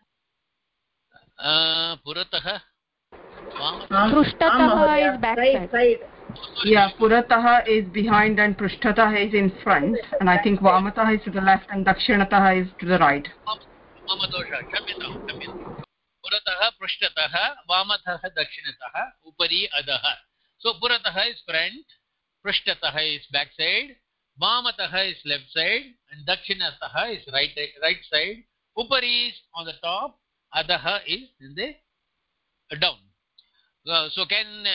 uh puratah prushtatah is back side, side. yeah puratah is behind and prushtatah is in front and i think vamatah is to the left and dakshinatah is to the right मम दोषः क्षम्यतां क्षम्यतां पुरतः पृष्ठतः वामतः दक्षिणतः उपरि अधः. So पुरतः is front पृष्ठतः इस् बेक् सैड् वामतः इस् लेफ्ट् सैड् अण्ड् दक्षिणतः इस् रैट् रैट् सैड् उपरि इस् आन् द टाप् अधः is in the down so can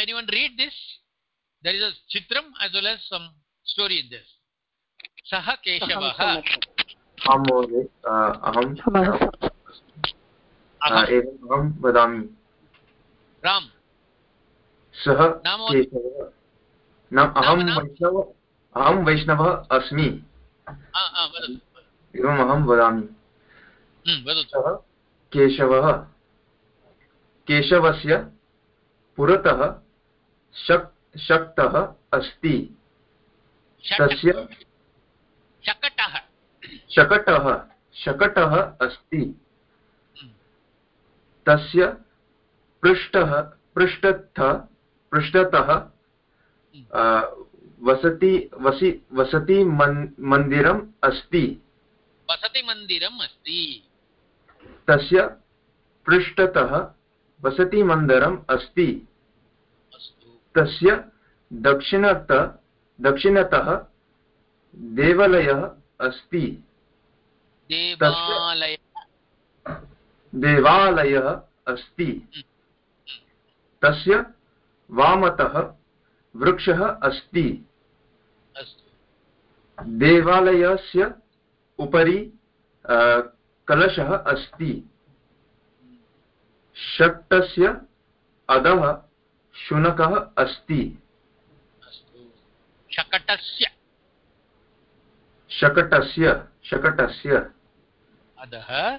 any one read this there is a चित्रम् as well as some story in this सः केशवः एवम् अहं वदामि राम। सः केशवः। न अहं वैष्णव अहं वैष्णवः अस्मि। एवम् अहं वदामि सः केशवः। केशवस्य पुरतः शक् शक्तः अस्ति। तस्य शकटः शकटः शकटः अस्ति। तस्य पृष्ठः पृष्ठतः पृष्ठतः वसति वसि वसति मन्दिरम् अस्ति। वसतिमन्दिरम् अस्ति। तस्य पृष्ठतः वसतिमन्दिरम् अस्ति। तस्य दक्षिणत दक्षिणतः देवालयः अस्ति। देवालयः अस्ति। तस्य वामतः वृक्षः अस्ति। देवालयस्य उपरि कलशः अस्ति। शक्तस्य अधः शुनकः अस्ति। शकटस्य। शकटस्य शकटस्य। अधः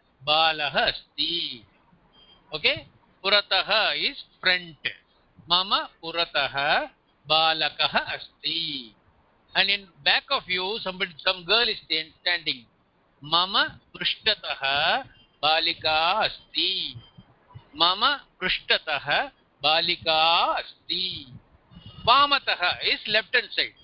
asti okay puratah is front mama puratah balakah asti and in back of you somebody some girl is standing mama prishtatah balika asti mama prishtatah balika asti vamatah is left hand side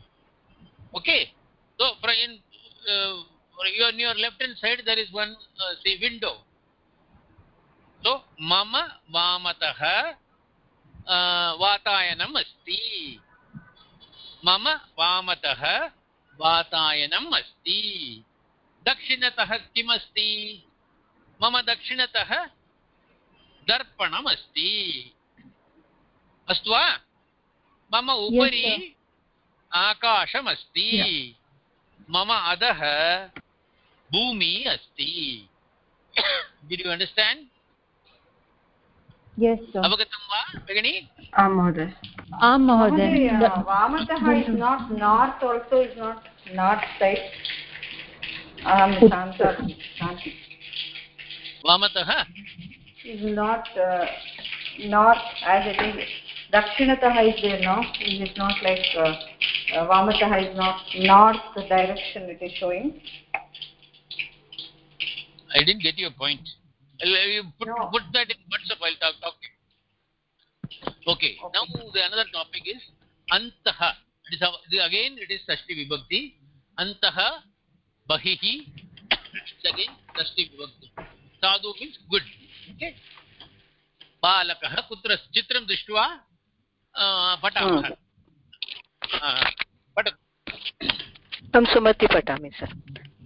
okay so from in uh, on your left hand side there is one uh, say window. So mama vamatah वातायनम् अस्ति मम वामतः वातायनम् अस्ति दक्षिणतः किमस्ति मम दक्षिणतः दर्पणम् अस्ति अस्तु वा मम उपरि आकाशमस्ति मम अधः bhumi asti did you understand? Yes sir. avagatam va bagini aam mohoday aam mohoday vamatah is not north also is not north side. Am shanta shanti vamatah is not uh, north as it is. dakshinatah is there no? It is not like uh, uh, vamatah is not north direction it is showing. I didn't get your point you put, no. put that in whatsapp i'll talk, talk okay, okay. now the another topic is antah it is again it is shashti vibhakti antah bahihi it's again shashti vibhakti sadhu means good okay बालकः कुत्र चित्रं दृष्ट्वा पठामः पठ सुमति पठामि सर्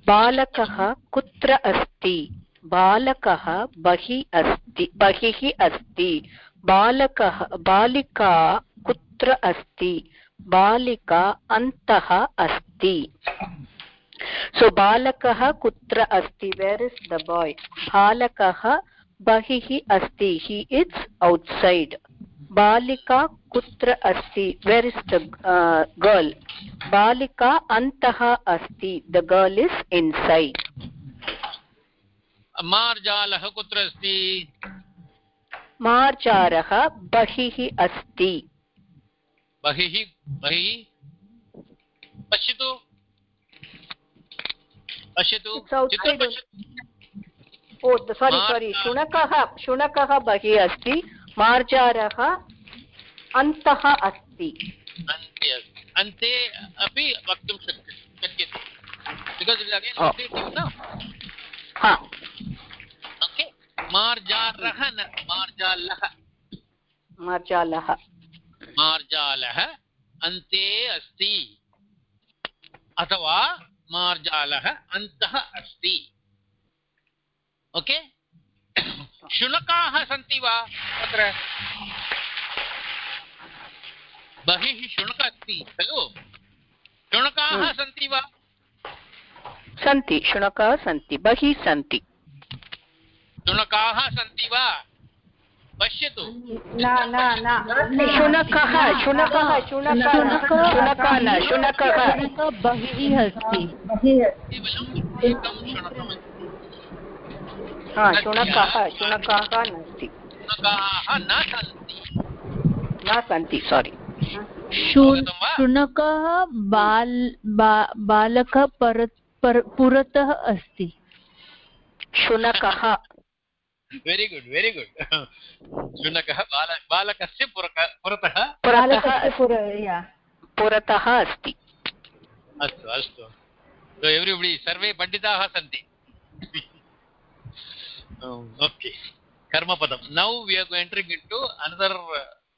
बालकः कुत्र अस्ति? बालकः बहिः अस्ति बहिः अस्ति। बालकः, बालिका कुत्र अस्ति? बालिका अन्तः अस्ति। सो बालकः कुत्र अस्ति? वेर् इस् द बाय् बालकः बहिः अस्ति। हि इट्स् औट्सैड् बालिका कुत्र अस्ति? वेर् इस् द गर्ल् बालिका अन्तः अस्ति. द गर्ल् इस् इन्सैड् मार्जालः कुत्र अस्ति? मार्जारः बहिः अस्ति. बहिः बहिः? पश्यतु. पश्यतु. ओ सारि सारि शुनकः शुनकः बहिः अस्ति. मार्जारः अन्तः अस्ति। अन्ते अन्ते अपि वक्तुं शक्यते। बिकास् इट् अगेन् हा। ओके मार्जारः न मार्जालः। मार्जालः। मार्जालः अन्ते अस्ति। अथवा मार्जालः अन्तः अस्ति। ओके [coughs] शुनकाः सन्ति वा तत्र? बहिः शुनकः अस्ति खलु? शुनकाः सन्ति वा? सन्ति शुनकाः सन्ति बहिः सन्ति। शुनकाः सन्ति वा? पश्यतु। न न न। शुनकः शुनकः शुनकः न शुनकः बहिः अस्ति। हा शुनकः शुनकाः नास्ति। शुनकाः न सन्ति। न सन्ति सारि शुनकः बाल बालकः पर पुरतः अस्ति। शुनकः। वेरि गुड् वेरि गुड् शुनकः बाल बालकस्य पुरतः पुरतः अस्ति। अस्तु। अस्तु एव्रिबडि सर्वे पण्डिताः सन्ति। Okay कर्मपदं. Now we are entering in to another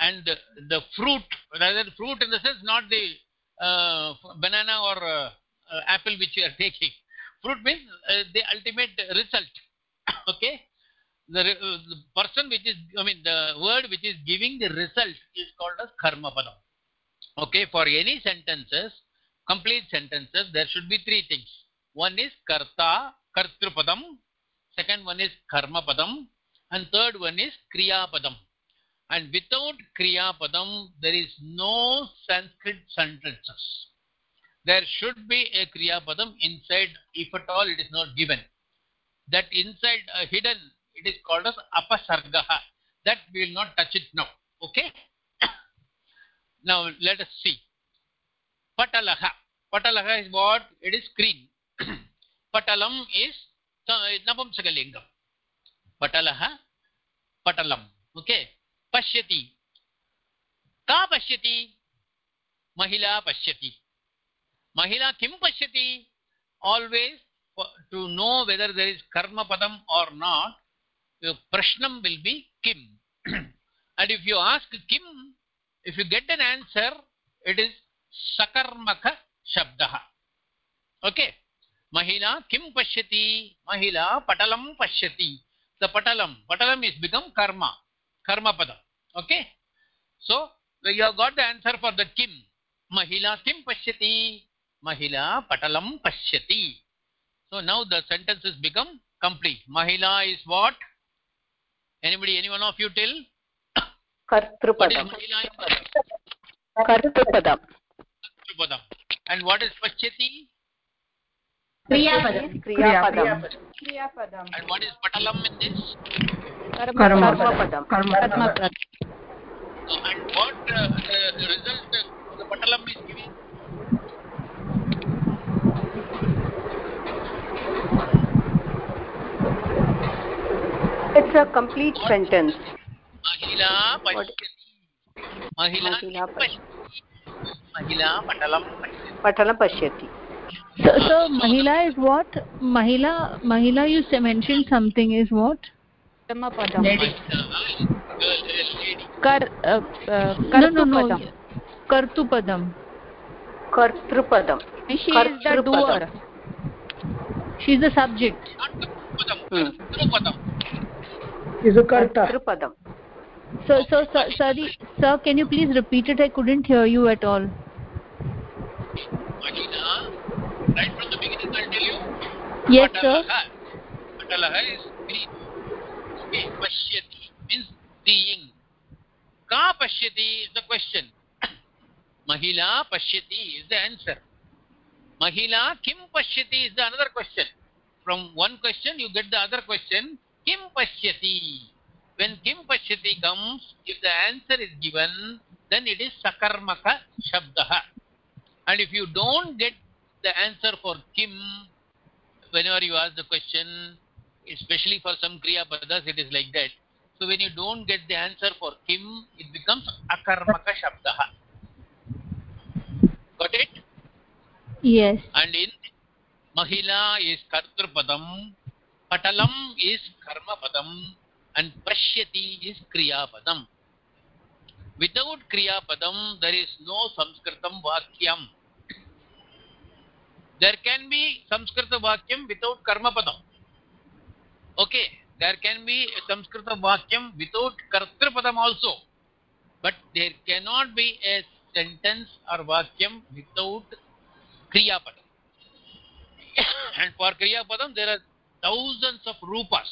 and the, fruit rather fruit in the sense not the uh, banana or uh, uh, apple which you are [laughs] taking. Fruit means the ultimate result [coughs] okay? The, the, person which is i mean the word which is giving the result is called as karma padam okay for any sentences complete sentences there should be three things. One is karta kartrupadam. Second one is karma padam and third one is kriya padam and without kriya padam there is no sanskrit sentences. There should be a kriya padam inside if at all it is not given. That inside uh, hidden it is called as apasarga that we will not touch it now okay? [coughs] Now let us see. Patalaha. Patalaha is what? It is screen [coughs] patalam is napumsakalingam patalaha patalam okay पश्यति। का पश्यति? महिला पश्यति। महिला किं पश्यति? Always to know whether there is कर्मपदम और not प्रश्नम विल बी किम and if you ask Kim if you get an answer it is सकर्मक शब्द ओके महिला किं पश्यति महिला पटलं पश्यति द पटलं पटलं इज़ बिकम कर्म कर्मपदम okay so you have got the answer for the kim mahila kim pashyati mahila patalam pashyati so now the sentences become complete mahila is what anybody any one of you tell kartrupadam kartrupadam kartrupadam and what is pashyati kriyapadam kriyapadam kriyapadam and what is patalam in this karma padam karma so, and what uh, the result uh, the patalam is giving it's a complete sentence mahila pashyati mahila mahila patalam patalam pashyati so, so mahila is what? Mahila mahila you mentioned something is what? Karma padam kar uh, uh, no no no. kartupadam. Kartrupadam she is the doer. She is the subject. Kartrupadam is a karta. Kartrupadam so so, so sorry sir can you please repeat it? I couldn't hear you at all. Mahila right from the beginning i'll tell you yes Atalaha. sir patalaha is green okay pashyati means seeing ka pashyati is the question mahila pashyati is the answer mahila kim pashyati is the another question from one question you get the other question kim pashyati when kim pashyati comes if the answer is given then it is sakarmaka shabdah and if you don't get the answer for kim whenever you ask the question especially for some kriya padas it is like that. So when you don't get the answer for kim it becomes akarmaka shabdah got it? Yes. And in mahila is kartrupadam patalam is karma padam and pashyati is kriya padam without kriya padam there is no samskritam vakyam there can be samskrita vakyam without karma padam okay there can be samskrita vakyam without kartrupadam also. But there cannot be a sentence or vakyam without kriya padam [coughs] and for kriya padam there are thousands of rupas.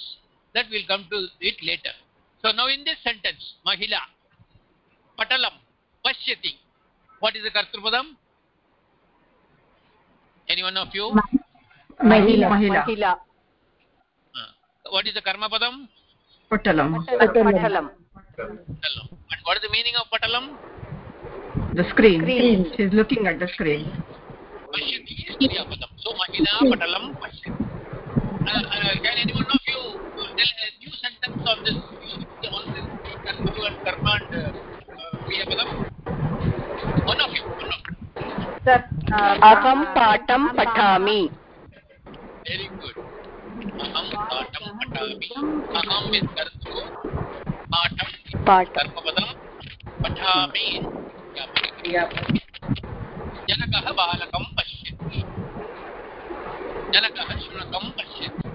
That we will come to it later. So now in this sentence mahila patalam pashyati what is the kartrupadam any one of you mahila. Mahila. Mahila. Uh, what is the karma padam? Patalam. Patalam. Patalam. And what is the meaning of patalam? The screen, Screen. she is looking at the screen. Pashyati is kriya padam so mahila patalam pashyati uh, uh, can any one of you tell a new sentence of this on this karma and karma and uh, uh, kriya padam one of you one of you very good aham patam patami aham is kartu patam Pat. karma padam patami जनकः बालकं पश्यति जनकः शुनकं पश्यति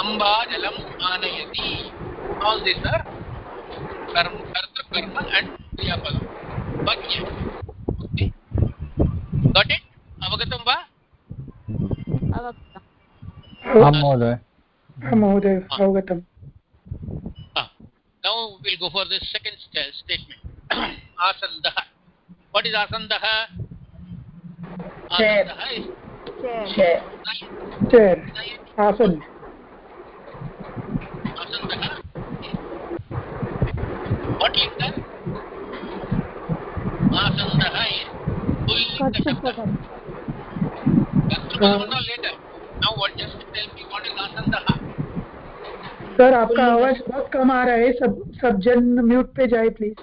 अम्बा जलम् आनयति all these are कर्म कर्तृकर्म and क्रियापदम वाक्य आं got it? Avagatam va avagatam amode eh. amode avagatam now we will go for the second st statement. [coughs] Asandah what is asandah chair. Chair. Chair. Asan. Asandah what is the sir आपका आवाज़ बहुत कम आ रहा है। सब सब जन mute पे जाए प्लीज़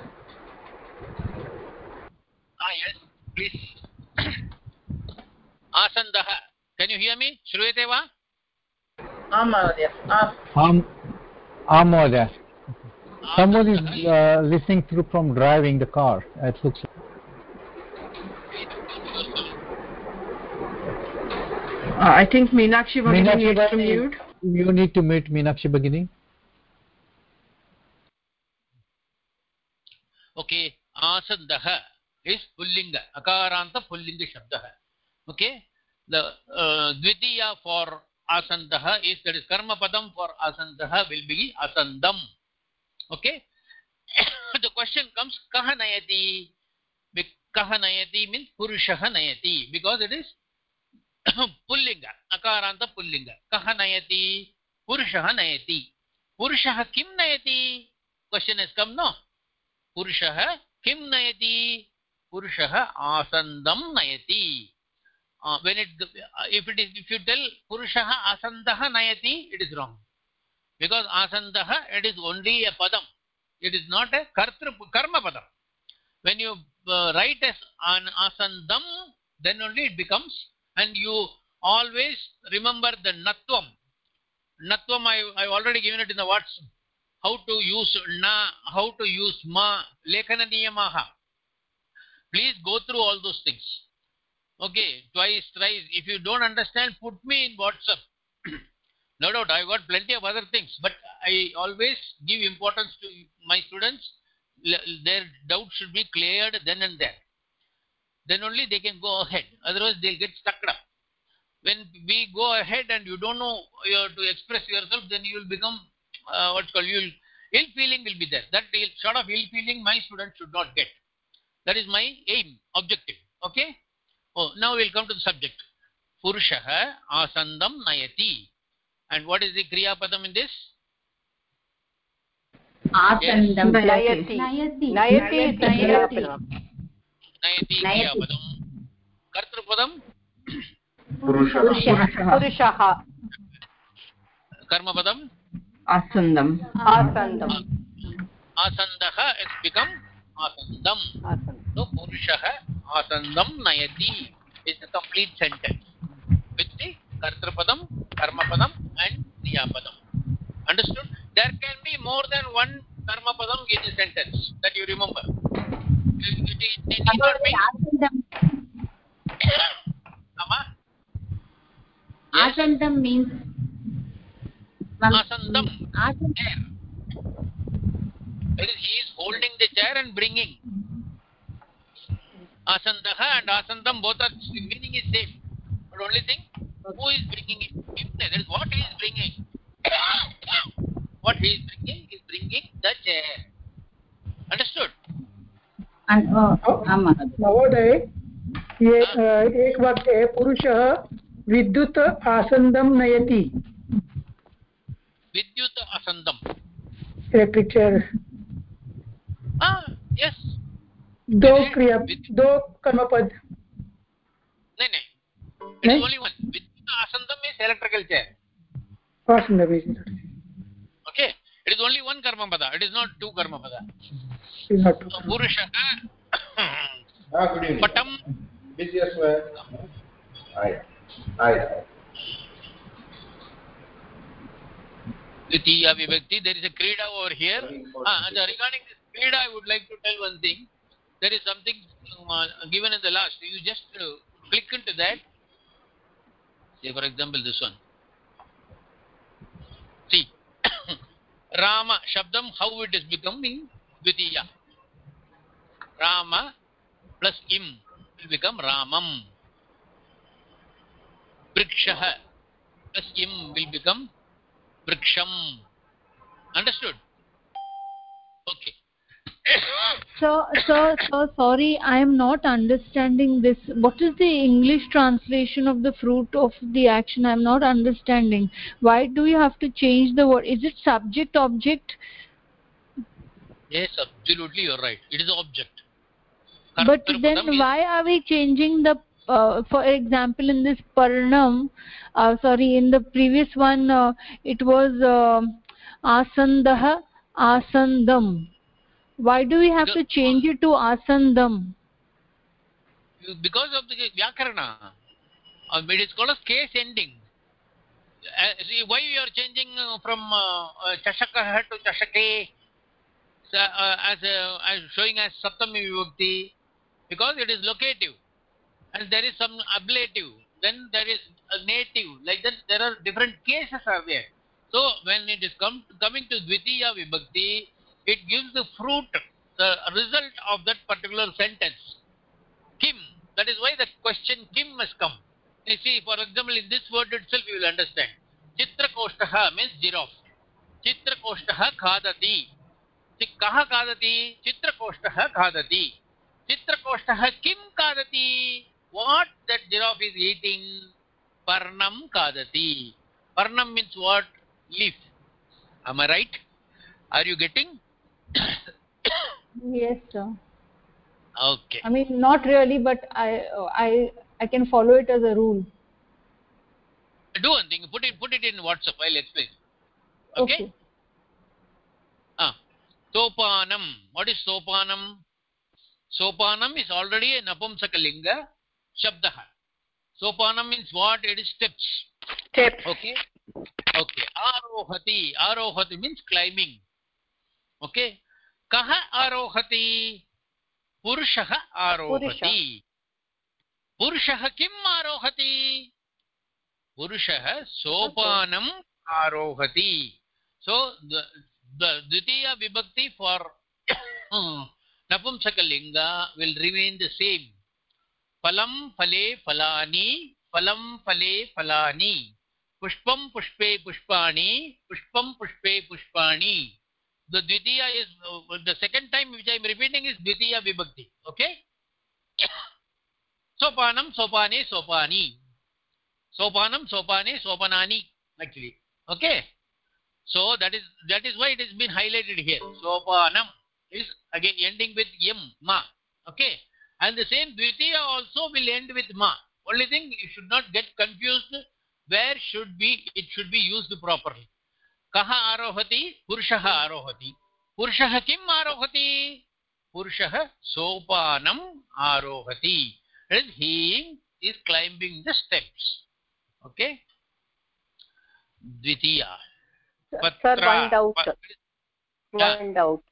आसंद कैन यू हियर मी श्रूयते वा? आम महोदय आम महोदय. Listening through from driving the car it looks I think Meenakshi was Meenakshi needs to mute. you need to mute Meenakshi Bagini okay asandah is pullinga akaranta pullinga shabdah okay the uh, dvitiya for asandah is that is karma padam for asandah will be asandam okay the question comes kah nayati kah nayati means purushah nayati because it is [coughs] पुल्लिङ्ग अकारान्तपुल्लिङ्ग कः नयति? पुरुषः नयति। पुरुषः किं नयति? Question is com no पुरुषः किं नयति? पुरुषः आसन्दं नयति। When it if it is if you tell पुरुषः आसन्दः नयति इट् इस् राङ्ग् बिकास् आसन्दः इट् इस् ओन्ली ए पदम् इट् इस् नाट् ए कर्तृ कर्मपदम् when you write as on आसन्दं then only it becomes and you always remember the natvam natvam i i already given it in the words. How to use na how to use ma lekhana niyamaha. Please go through all those things. Okay twice thrice. If you don't understand put me in whatsapp. [clears throat] No doubt i got plenty of other things but i always give importance to my students. Their doubt should be cleared then and there then only they can go ahead. Otherwise they'll get stuck up. When we go ahead and you don't know you to express yourself then you will become uh, what's called you ill feeling will be there. That ill, sort of ill feeling my students should not get. That is my aim objective. Okay? Oh now we'll come to the subject. Purushah asandam nayati. And what is the kriya padam in this? Asandam. Nayati. Nayati. Nayati kriya padam kartrupadam पुरुषः Asandam. आसन्दम् become asandam so purushah asandam nayati is a complete sentence with the kartrupadam karma padam and kriya padam understood there can be more than one karma padam in a sentence that you remember आसन्दं means asandam chair that is he is holding the chair and bringing asandah and asandam both are meaning is same but only thing who is bringing it that is what he is bringing what he is bringing is bringing the chair understood महोदय एक वाक्य पुरुषः विद्युत् आसन्दं नयति। विद्युत् आसन्दम्। Picture दो क्रिया दो कर्मपद्। आसन्दम् is electrical chair आसन्दम् is electrical it is only one karma pada it is not two karma pada not so purushah Ah, good evening. patam Busy as well. Aye. Aye. Dvitiya Vibhakti. There is a Krida over here. Ah, the- regarding this Krida, I would like to tell one thing. There is something uh, given in the last. You just uh, click into that. Say, for example, this one. See, Rama Shabdam, how it is becoming Dvitiya. Rama plus Im will become Ramam. Vrikshaha. plus im will become vriksham understood okay so so so sorry i am not understanding this. What is the english translation of the fruit of the action? I am not understanding. Why do you have to change the word? Is it subject object? Yes absolutely you're right. It is object. But then why are we changing the uh, for example in this parnam uh, sorry in the previous one uh, it was uh, asandah asandam why do we have because, to change it to asandam? Because of the vyakarana. Uh, it is called as case ending. Uh, see why you are changing uh, from uh, uh, chashakah to chashake? Uh, as, uh, as showing as saptami vibhakti because it is locative and there is some ablative then there is a native like that there are different cases are there. So when it is come coming to dvitiya vibhakti it gives the fruit the result of that particular sentence kim that is why the question kim must come you see for example in this word itself you will understand chitrakoshtaha means giraffe chitrakoshtaha khadati कः खादति चित्रकोष्ठः खादति चित्रकोष्ठः किं खादति what that giraffe is eating parnam kadati parnam means what leaf am i right are you getting yes sir. Okay. I mean not really but i i i can follow it as a rule. Do one thing. Put it put it in whatsapp. I'll explain. Okay, okay. ah. Sopanam. What is sopanam? Sopanam is already a napumsakalinga shabdah. Sopanam means what? It is steps. Steps. Okay? Okay. Arohati. Arohati means climbing okay कः आरोहति पुरुषः आरोहति पुरुषः किम् आरोहति पुरुषः सोपानम् आरोहति सो द्वितीयविभक्ति फार् नपुंसकलिङ्ग विल् रिमेन् द सेम् फलं फले फलानि फलं फले फलानि पुष्पं पुष्पे पुष्पाणि पुष्पं पुष्पे पुष्पाणि the dvitiya is uh, the second time which i am repeating is dvitiya vibhakti okay? [coughs] Sopanam sopane sopani. Sopanam sopane sopanani actually okay? So that is that is why it has been highlighted here. Sopanam is again ending with ma okay? And the same dvitiya also will end with ma. Only thing you should not get confused where should be it should be used properly arohati purushah arohati purushah kim arohati purushah sopanam arohati and he is climbing the steps okay dvitiya sir one doubt one doubt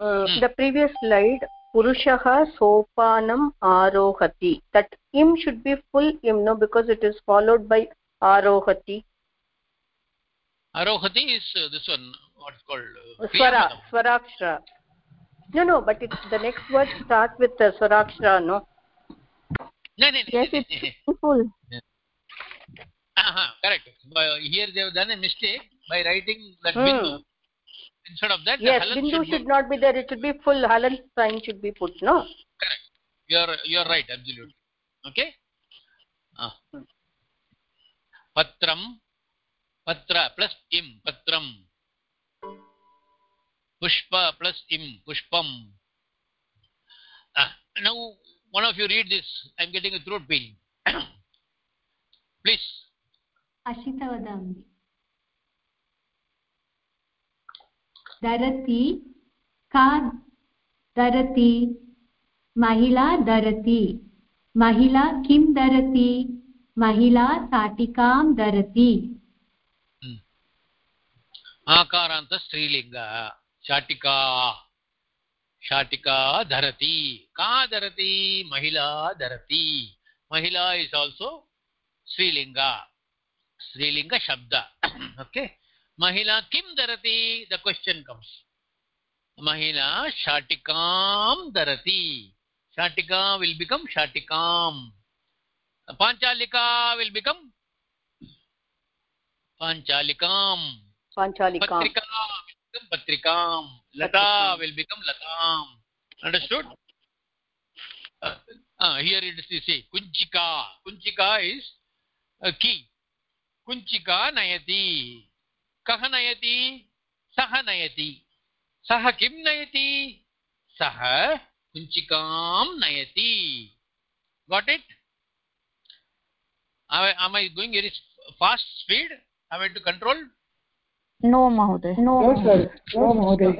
uh, hmm. the previous slide पुरुषः सोपानम् आरोहति that im should be full im no because it is followed by arohati arohati is uh, this one what's called uh, swara swarakshara no no but it's the next word starts with swarakshara no? No no, no yes it's full uh -huh, correct. Uh, here they have done a mistake by writing that hmm. bindu. Instead of that yes bindu should, should not be there. It should be full. Halan sign should be put no? Correct. You're you're right absolutely. Okay? Ah. patram पत्र plus इम पत्रम। पुष्प plus इम पुष्पम। Now one of you read this I am getting a throat please Ashita का दरति महिला धरती महिला किं धरती महिला शाटिकां दरति आकारान्त स्त्रीलिङ्ग शाटिका शाटिका धरति का धरति महिला धरति महिला इस् आल्सो स्त्रीलिङ्ग स्त्रीलिङ्ग शब्द okay mahila kim darati the question comes mahila shatikam darati shatika will become shatikam panchalika will become panchalikam panchalikam patrika become patrikam lata will become latam understood uh, uh, here it is see kunchika kunchika is a key kunchika nayati sah nayati sah kim nayati sah kunchikam nayati got it am I, am I going very fast speed am I to control no mahoday no sir no mahoday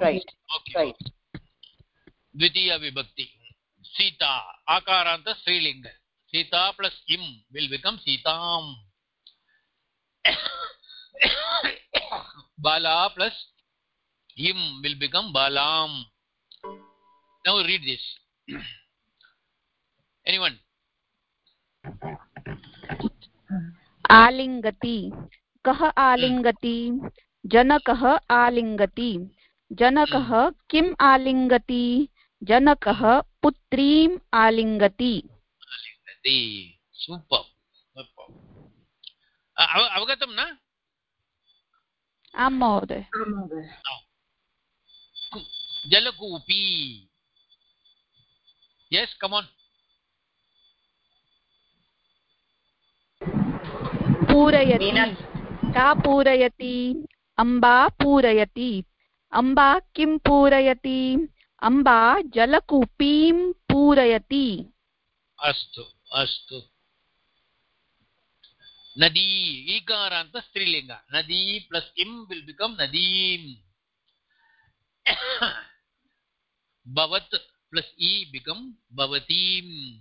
right okay right द्वितीय विभक्ति सीता आकारांत स्त्रीलिंग Sita plus इम will become सीताम bala plus im will become balam now read this anyone आलिङ्गति कः आलिङ्गति? जनकः आलिङ्गति। जनकः किम् आलिङ्गति? जनकः पुत्रीम् आलिङ्गति। अवगतं न? आं महोदय। जलकूपी यस् कमान् पूरयति। का पूरयति, अम्बा पूरयति। अम्बा किं पूरयति? अम्बा जलकूपीं पूरयति। अस्तु अस्तु। नदी, ईकारान्त स्त्रीलिङ्ग। नदी प्लस् इम् विल् बिकम् नदीम्। भवत् प्लस् ई become भवतीम्।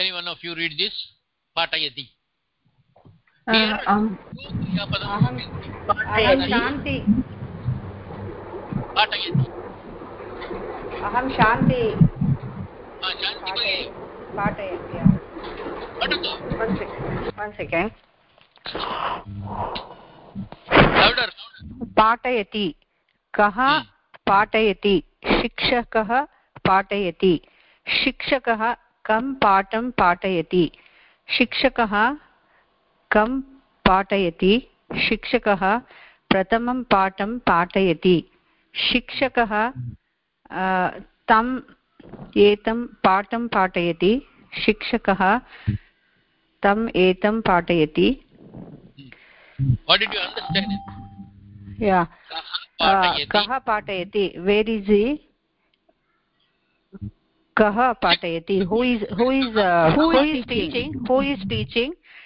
Any one of you read this? पाठयति। शान्ति पाठयति अहं शान्ति पाठयन्ति पठतु पाठयति। कः पाठयति? शिक्षकः पाठयति। शिक्षकः कं पाठं पाठयति? शिक्षकः कं पाठयति शिक्षकः प्रथमं पाठं पाठयति। शिक्षकः तम् एतं पाठं पाठयति शिक्षकः तम् एतं पाठयति। कः पाठयति? वेर् इस् इ कः पाठयति? Who is who is who is teaching who is teaching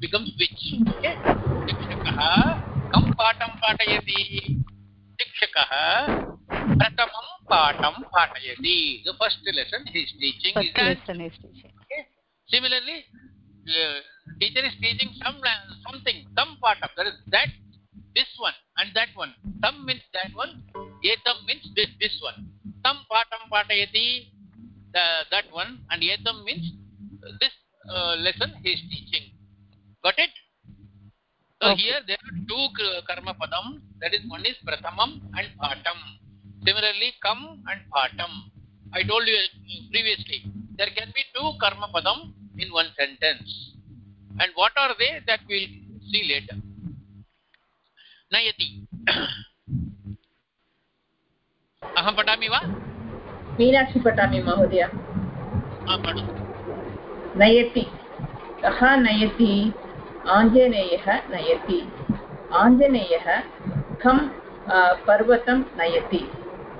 becomes which okay shikshakah kam paఠం పాఠయతి shikshakah pratamam paఠం పాఠయతి the first lesson he is teaching first is that lesson is teaching okay similarly uh, teacher is teaching some something some part of that is that this one and that one some means that one etam means this this one some patam patayati the, that one and etam means this uh, lesson he is teaching got it so okay. here there are two karma padam that is one is prathamam and patam similarly kam and patam i told you previously there can be two karma padam in one sentence and what are they that we'll see later nayati aham patami va Meenakshi पठामि महोदय नयति कः नयति आञ्जनेयः नयति। आञ्जनेयः कं पर्वतं नयति।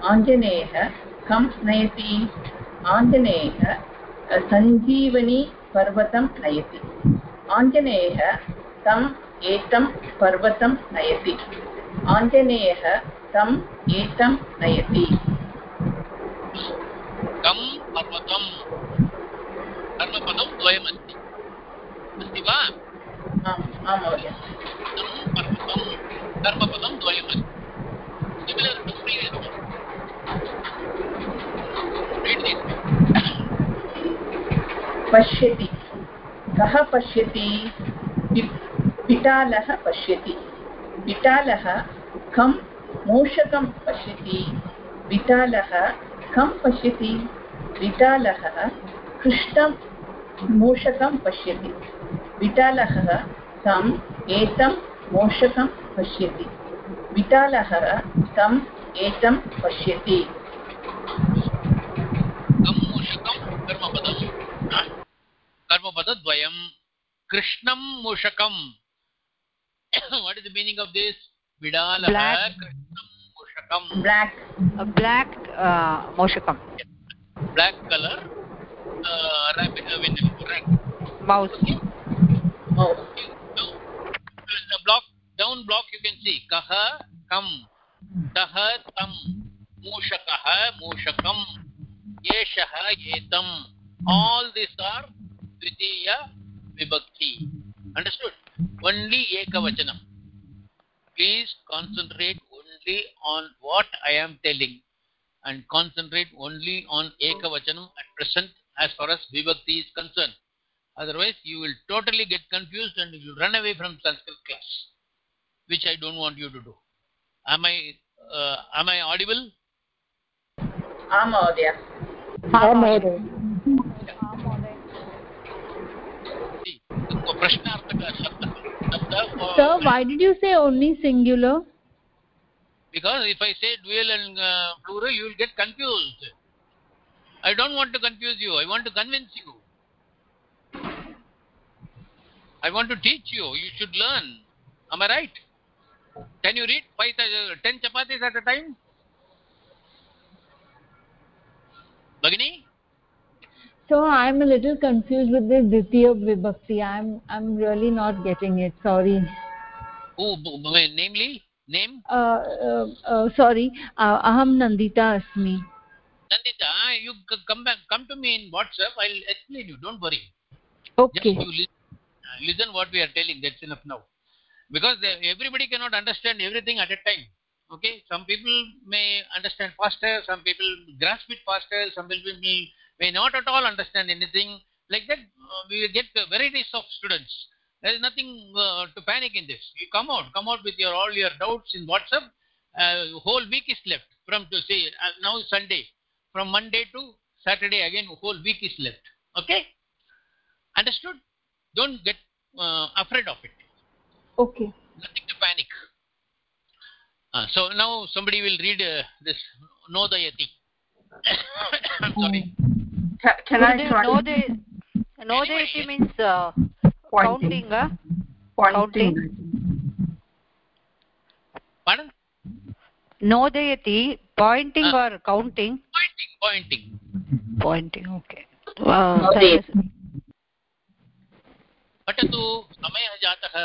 आञ्जनेयः कं नयति। आञ्जनेयः सञ्जीवनी पर्वतं नयति। आञ्जनेयः तम् एतं पर्वतं नयति। आञ्जनेयः तम् एतं नयति। पर्वतं कर्मपदं द्वयमस्ति। अस्ति वा? कर्मपदं द्वयमस्ति previous one read पश्यति। कः पश्यति। विटालः पश्यति। विटालः कं मूषकं पश्यति। विटालः कं पश्यति। विटालः कृष्णं मूषकं पश्यति। विटालः कम् एतं मूषकं पश्यति विटालः कम् एतं पश्यति मूषकं कर्मपदद्वयं कृष्णं मूषकं the meaning of this vidalah Black. कृष्णं मूषकं A black uh, moshakam. black color uh, mouse the block down block you can see kaha kam tah tam mushakah mushakam yeshah etam all these are dvitiya vibhakti understood only ekavachanam please concentrate only on what i am telling and concentrate only on ekavachanam at present as far as vibhakti is concerned Otherwise, you will totally get confused and you run away from Sanskrit class, which I don't want you to do. Am I uh, am I audible? Am audible Am Mahodaya. So, why did you say only singular? Because if I say dual and uh, plural, you will get confused. I don't want to confuse you. I want to convince you i want to teach you you should learn am i right can you read five 10 chapatis at a time bagini So I'm a little confused with this Ditya Vibhakti. I'm I'm really not getting it. Sorry. b- namely name Uh, uh, uh, sorry. Uh, Aham Nandita Asmi. nandita you come back come to me in whatsapp i'll explain you don't worry Okay. just you listen, listen what we are telling that's enough now. Because everybody cannot understand everything at a time okay? Some people may understand faster some people grasp it faster some people may, may not at all understand anything. Like that uh, we get varieties of students. There is nothing uh, to panic in this. You come out come out with your all your doubts in whatsapp uh, whole week is left from to say uh, now sunday. From monday to saturday again whole week is left okay? Understood don't get uh, afraid of it Okay. nothing to panic uh, so now somebody will read uh, this nodayati [coughs] i'm sorry Ca- can I try No, they, no, they, it means uh, counting. Uh, pointing? pardon Nodayati, pointing Ah. or counting? pointing pointing Pointing, okay. Uh, Nodayati. पठतु समयः जातः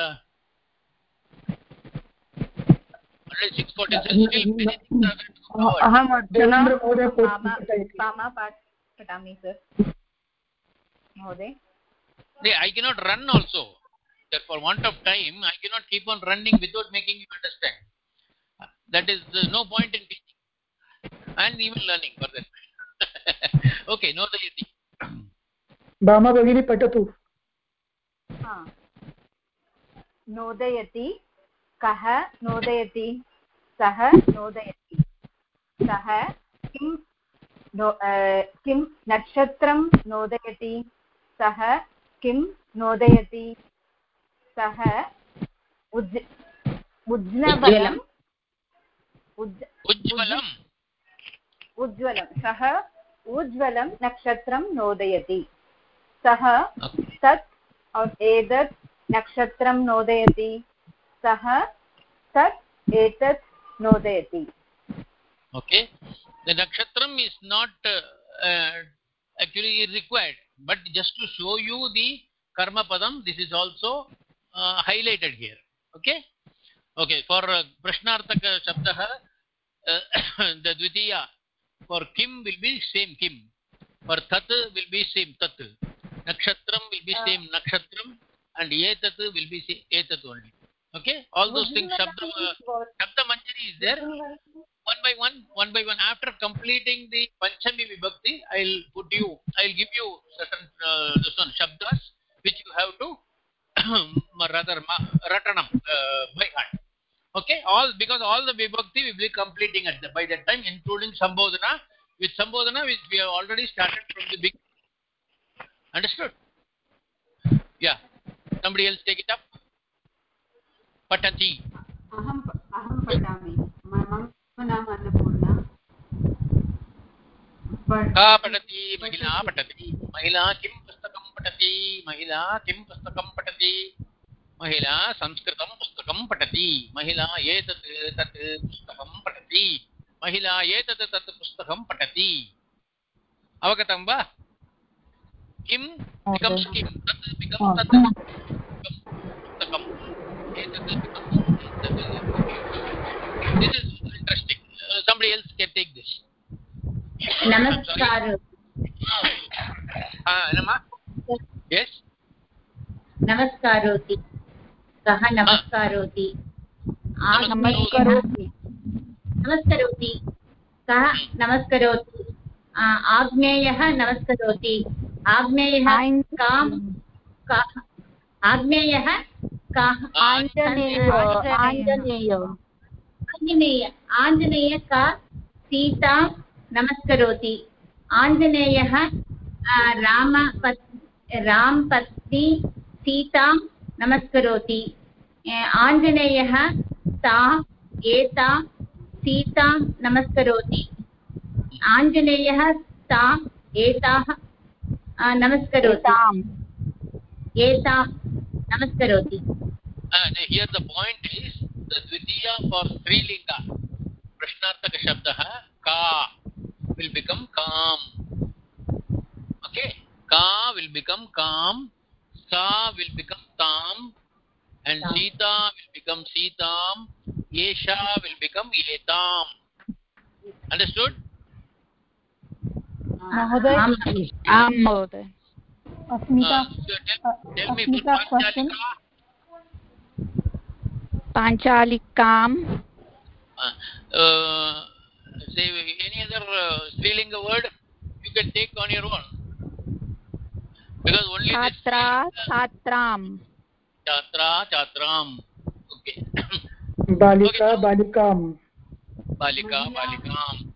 Already 6:47, still many things are going to go forward. अहम् अर्चना देवेन्द्रमहोदय पामा पठति पामा पाठ पठामि सर् महोदय See, I cannot run also. That for want of time, I cannot keep on running without making you understand. That is there's no point in teaching and even learning for that. okay, no the Bhama भगिनी पठतु हा नोदयति कः नोदयति? सः नोदयति। सः किं किं नक्षत्रं नोदयति? सः किं नोदयति? सः उज् उज्नवलम् उज् उज्ज्वलम्। उज्ज्वलं सः उज्ज्वलं नक्षत्रं नोदयति। सः तत् एतत् नक्षत्रं नोदयति सः तत् एतत् नोदयति Okay. The nakshatram is not uh, uh, actually required, but just to show you the karma padam, this is also uh, highlighted here. Okay. Okay. For uh, prashnartaka shabdah, uh, the dvitiya for kim will be same kim. For tat will be same tat. Nakshatram will be same nakshatram, and etat will be same etat only. Okay. all those things shabda uh, shabda manjari is there. One by one one by one. After completing the panchami vibhakti i'll put you i'll give you certain uh, this one shabdas which you have to [clears throat] rather ratanam uh, by heart. Okay? All because all the vibhakti we will be completing at the by that time including sambodhana. With sambodhana which we have already started from the beginning understood. Yeah. Somebody else take it up? Patati. aham aham patami mama नाम अन्नपूर्णा। का पठति? महिला पठति। महिला किं पुस्तकं पठति? महिला किं पुस्तकं पठति? महिला संस्कृतं पुस्तकं पठति। महिला एतत् तत् पुस्तकं पठति। महिला एतत् तत् पुस्तकं पठति। अवगतं वा? किं बिकम्स् किं तत् बिकम्स् तत् पुस्तकम् एतत् is interesting uh, somebody else can take this namaskar ah nama yes नमस्कारोति कः नमस्करोति आग्नेयः नमस्करोति। आग्नेयः कां आग्नेयः कः आञ्जनेय आञ्जनेय। का सीतां नमस्करोति। आञ्जनेयः राम रामपत्नी सीतां नमस्करोति। आञ्जनेयः ताम् एतां सीतां नमस्करोति। आञ्जनेयः ताम् एताः नमस्करोति एतां नमस्करोति uh, here the point is the dvitiya for strilinga prashnartaka shabdah ka will become kam okay ka will become kam sa will become tam and tam. sita will become sitam yesha will become etam understood महोदय आं महोदय Asmita Asmita question पाञ्चालिकां uh, say any other uh, strilinga word you can take on your own because only छात्रा छात्रां छात्रा छात्रां okay बालिका बालिकां बालिका बालिकां कुञ्चिका उत्पीठिका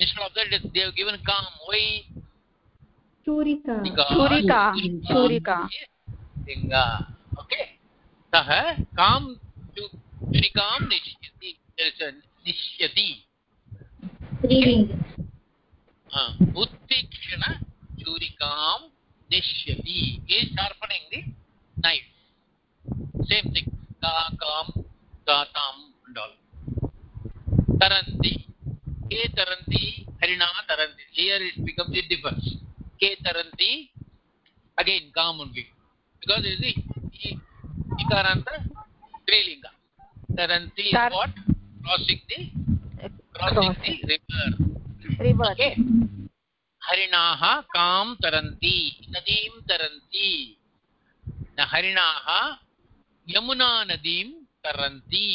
instead of that they have given calm why churika चूरिका चूरिका चूरिका लिङ्गा ओके सः कां चूरिकां निश्यति निश्यति उत्तीक्षण चूरिकां निश्यति is sharpening the knife same thing ka kam gatam and all taranti ke taranti harina taranti here it becomes it differs ke taranti काम उनकी बिकॉज़ यू सी इकार अंत तरंती व्हाट क्रॉसिंग न हरिणाः यमुना नदीं तरन्ति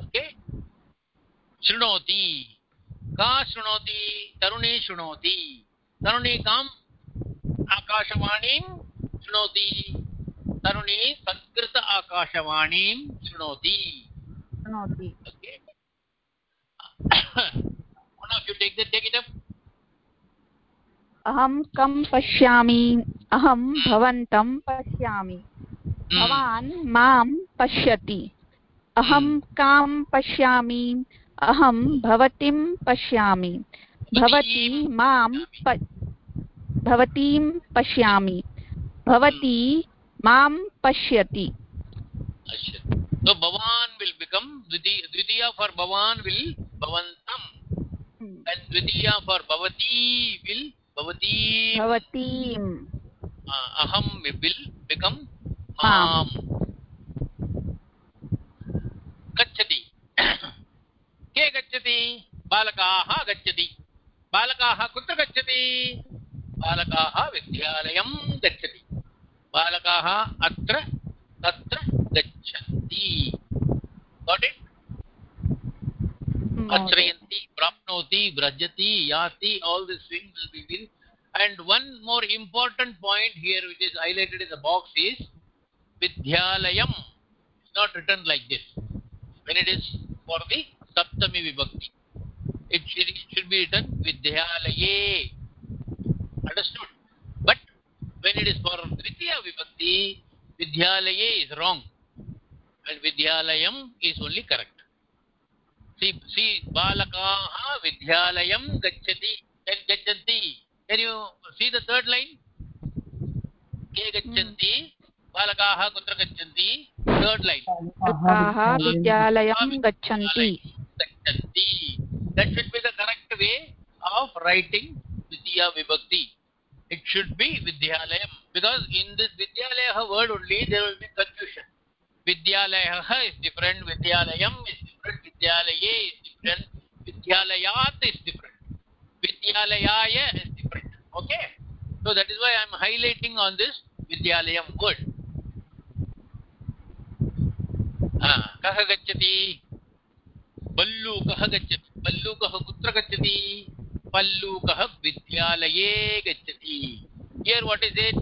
ओके शृणोति का शृणोति तरुणी शृणोति तरुणी काम आकाशवाणीं शृणोति। तरुणी संस्कृत आकाशवाणीं शृणोति। शृणोति। Okay. One of you take the take it up. अहं कं पश्यामि? अहं भवन्तं पश्यामि। भवान् माँ पश्यति। अहं कां पश्यामि? अहं भवतीं पश्यामि। भवती माँ भवतीं पश्यामि। भवती माँ पश्यति। भवान् विल् बिकम् द्वितीया फार् भवान् विल् भवन्तम् द्वितीया फार् भवती विल् भवती। भवतीम् अहं विल् बिकम् आम् गच्छति। के गच्छति? बालकाः गच्छति। बालकाः कुत्र गच्छति? बालकाः विद्यालयं गच्छति बालकाः अत्र तत्र गच्छन्ति आश्रयन्ति प्राप्नोति व्रजति याति things will be will and one more important point here which is highlighted in the box is vidyalayam it's not written like this when it is for the saptami vibhakti it should, it should be written vidyalaye understood but when it is for dvitiya vibhakti vidyalaye is wrong and vidyalayam is only correct see see balakaah vidyalayam gacchati gachanti can you see the third line ke gachanti kutra gachanti third line balakaah vidyalayam gachanti gachanti that should be the correct way of writing द्वितीय विभक्ति. It should be विद्यालय because in this विद्यालय word only there will be confusion विद्यालय is different विद्यालय is different विद्यालय is different विद्यालयात is different विद्यालयाय is different okay so that is why I am highlighting on this विद्यालय word कः गच्छति? बल्लू कः गच्छति? बल्लू कः कुत्र गच्छति? पल्लूकः विद्यालये गच्छति। Here what is it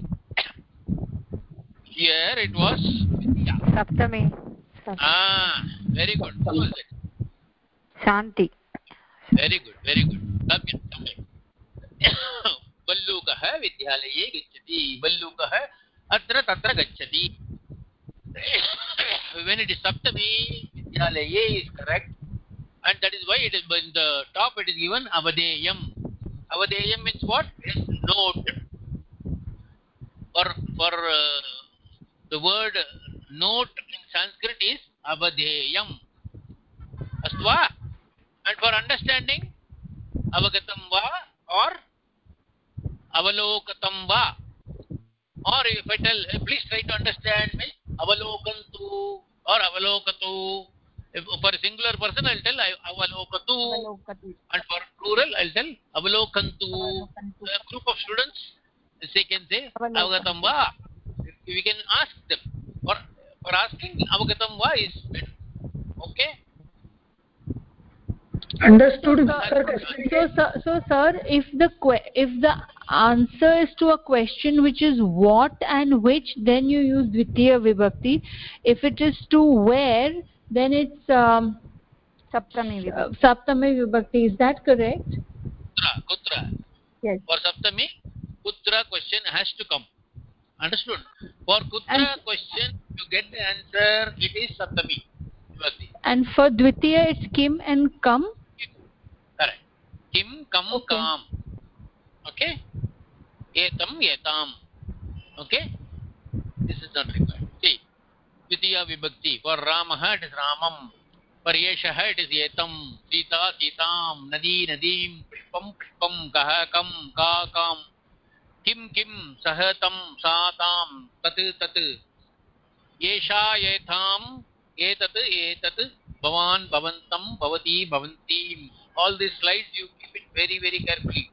here it was सप्तमे। Very good Shanti very good very good सम्यक् सम्यक्। [coughs] पल्लूकः विद्यालये अत्र तत्र गच्छति। [coughs] वेन् इट् सप्तमी विद्यालये is correct and that is why it is in the top it is given avadeyam. Avadeyam means what? Is note for for uh, the word note in sanskrit is avadeyam. Astva and for understanding avagatam va or avalokatam va. Or if i tell please try to understand me avalokantu or avalokatu if for a singular person i'll tell avalokatu and for plural i'll tell avalokantu. A group of students they can say avagatam va we can ask them. For for asking avagatam va is better. Okay? Understood so, so, so, so sir if the if the answer is to a question which is what and which then you use dvitiya vibhakti. If it is to where then it's um, saptami vibhakti. Uh, saptami vibhakti is that correct kutra kutra yes for saptami kutra question has to come understood for kutra and, question to get the answer it is saptami vibhakti and for dvitiya it's kim and kam correct kim kam okay. kam okay etam etam okay this is not required द्वितीय विभक्ति for Ram it is रामम for येश it is एतम सीता, सीताम, नदी नदी पुष्पम पुष्पम, कह, कम, का, काम, किम किम सह तम सा ताम तत् तत् येषा येथाम एतत् एतत् भवान् भवन्तं भवती भवन्तीम् all this slides you keep it very very carefully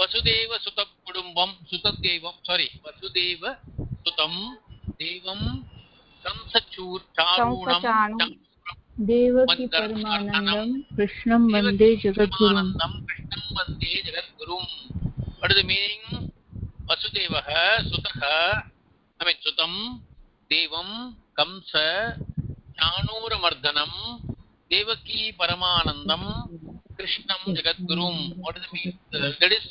Vasudeva సుత కుటుంబం సుతదేవం సారీ వసుదేవ సుతం దేవం kamsachurcharunam देवकी परमानन्दं कृष्णं वंदे जगद्गुरुं कृष्णं वंदे जगद्गुरुं what is the meaning vasudevah sutah i mean sutam devam kamsa chanuramardhanam devaki paramanandam krishnam jagadgurum what does it mean uh, that is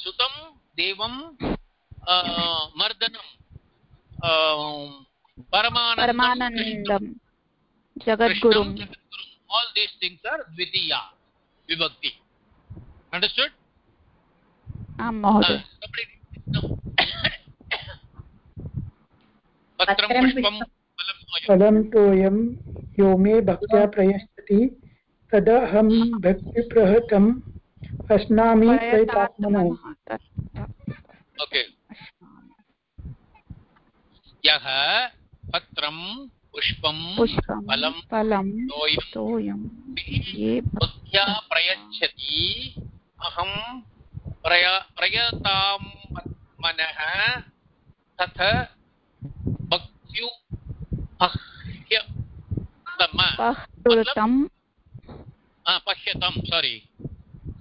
uh, uh, paramanandam jagadgurum all these things are dvitiya vibhakti understood आं महोदय पत्रं पुष्पं फलं तोयं यो मे भक्त्या प्रयच्छति तदहं भक्तिप्रहतम् अश्नामि प्रयतात्मनः okay यः पत्रं पुष्पं फलं फलं तोयं भक्त्या प्रयच्छति अहं प्रय प्रयतां मनः तथ भक्त्यु पह्यतम् pashyatam sorry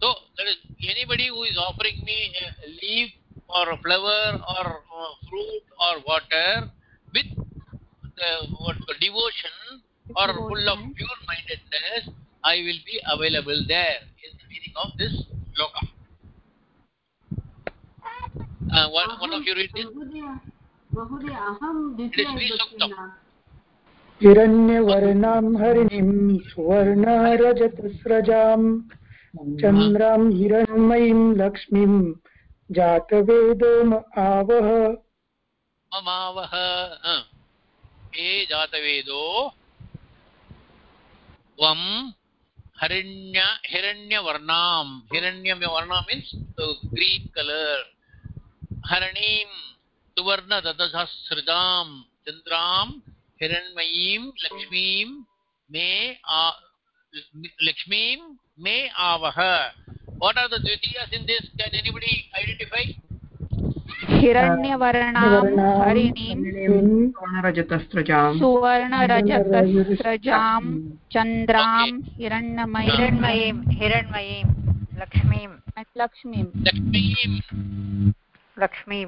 so there is anybody who is offering me a leaf or a flower or a fruit or water with the what, devotion or full of pure mindedness i will be available there is the meaning of this shloka uh, one, one of you read this. हिरण्यवर्णां हरिणीं सुवर्णरजतस्रजां चन्द्रां हिरण्मयीं लक्ष्मीं जातवेदो आवह ममावह हे जातवेदो त्वं हरिण्य हिरण्यवर्णां। हिरण्यवर्णा मीन्स् ग्रीन् कलर् हरणीं सुवर्णदतसहस्रजां चन्द्रां हिरण्मयीं लक्ष्मीं मे आ लक्ष्मीं मे आवह। What are the dvitiyas in this can anybody identify? हिरण्यवर्णां हरिणीं सुवर्णरजतस्रजां सुवर्णरजतस्रजां चन्द्रां हिरण्मयीं हिरण्मयीं हिरण्मयीं लक्ष्मीं। लक्ष्मीं। लक्ष्मीं। लक्ष्मीं।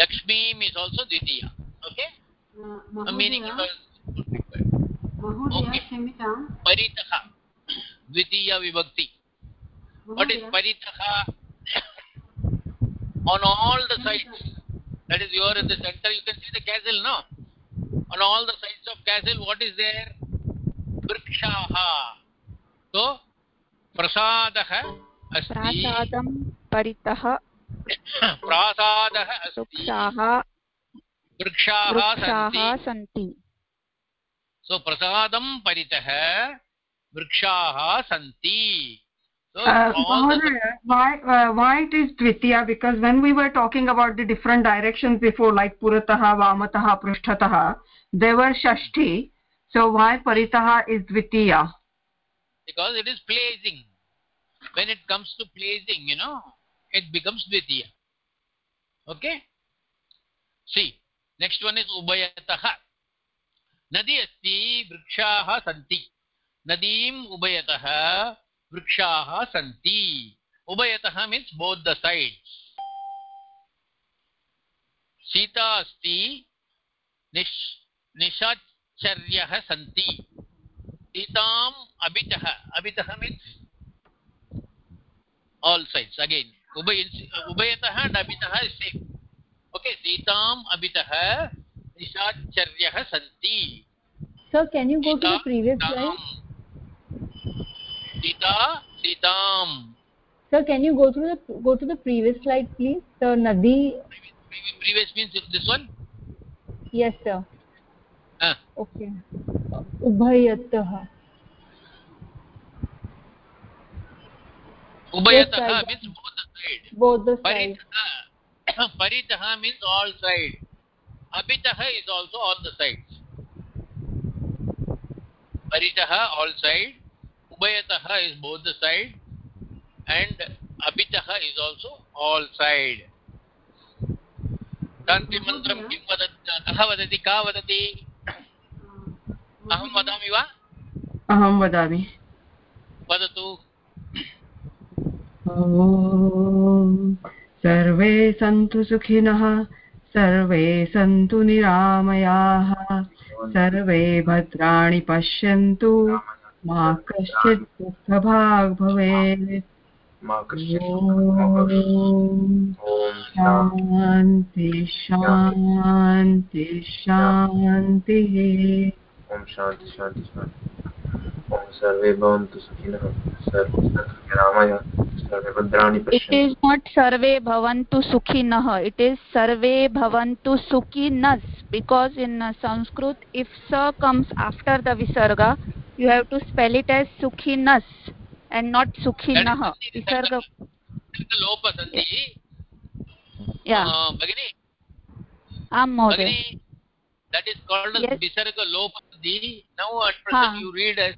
लक्ष्मीं is also dvitiya okay? a meaning क्षम्यतां। परितः द्वितीय विभक्ति। What is paritah on all the sides that is you are in the center you can see the castle no on all the sides of castle what is there vrikshaha so prasadah asti प्रासादः अस्ति वृक्षाः वृक्षाः वृक्षाः सन्ति सन्ति so prasadam paritah vrikshaah santi so Uh, Mahodaya, why uh, why it is dvitiya? Because when we were talking about the different directions before, like purataha, vamataha, prushtataha, they were shashti. So why paritaha is dvitiya? because it is pleasing when it comes to pleasing you know it becomes dvitiya okay see next one is ubayatah nadi asti vrikshaah santi nadim ubayatah वृक्षाः सन्ति। उभयतः means both the sides Sita अस्ति निशाचर्यः सन्ति। सीताम् अभितः अभितः means all sides again उभय उभयतः अण्ड् अभितः सेम् ओके सीताम् अभितः निशाचर्यः सन्ति। Sita, Sitam. Sir, can you go through the go to the previous slide, please? The Nadi. Previous, previous means this one. Yes, sir. Ah. Okay. Ubhayatah. Ubhayatah means both the side. Both the side. Paritaha, [coughs] paritaha means all side. Abitaha is also all the sides. Paritaha all side. Ubayatah is both the side and abitah is also all side. शान्तिमन्त्रं किं वदति कः वदति? का वदति? अहं वदामि वा? अहं वदामि। वदतु। सर्वे सन्तु सुखिनः सर्वे सन्तु निरामयाः सर्वे भद्राणि पश्यन्तु। मा कश्चित् दुःखभाग् भवेत्। शान्ति शान्ति शान्तिः। इट इज़ नॉट सर्वे भवन्तु सुखिनः इट इज़ सर्वे भवन्तु सुखिनस् बिकॉज़ इन संस्कृत इफ़ स कम्स आफ्टर द विसर्ग you have to spell it as सुखिनस् and not सुखिनः विसर्ग आं महोदय sandhi now at present you read as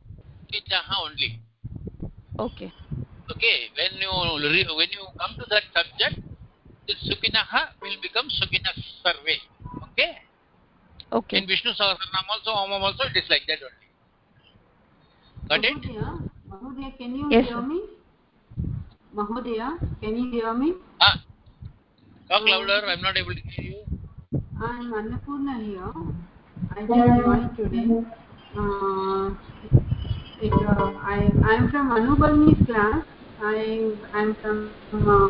sukhinah only. Okay. Okay when you when you come to that subject this sukinaha will become sukinas sarve. Okay? Okay. In vishnu sahasranam also homam also it is like that only. Got it? Mahodaya can you yes, hear me? Mahodaya can you hear me? Ah talk louder i'm not able to hear you. I'm annapurna here i just joined today uh, it, uh, I I am from Anubalni's class. I am from uh,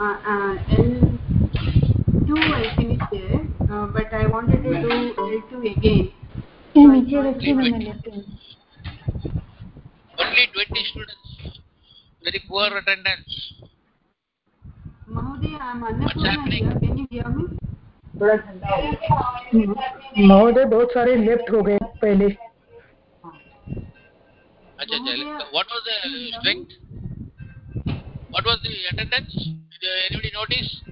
uh, uh, L2. I finished there, uh, but I wanted to do L2 again. So I Only 20 students. Very poor attendance. Mahodaya, I am Annapurna here. Can you hear me? महोदय बहुत सारे left हो गए पहले Acha, acha. What was the strength? What was the attendance? Did anybody notice?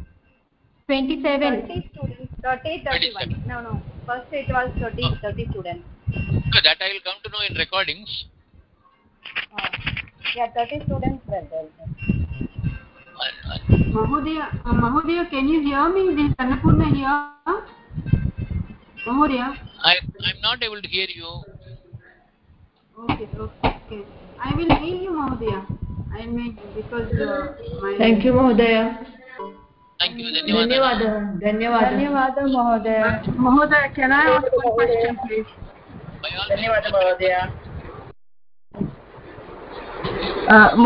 27. 30 30, 31. No, no. First it was 30, oh. 30 students. That I will come to know in recordings. Oh. Yeah, 30 students were there. Mahodaya, uh, Mahodaya, can you hear me? This is Annapurna here. Mahodaya. I, I'm not able to hear you. Okay, okay. I will mail you, Mahodaya. I will because uh, my. Thank you, Mahodaya. Thank you. Dhanyawada. Dhanyawada. Dhanyawada, Mahodaya. Mahodaya, can I ask one question, please? Dhanyawada, Mahodaya. Uh,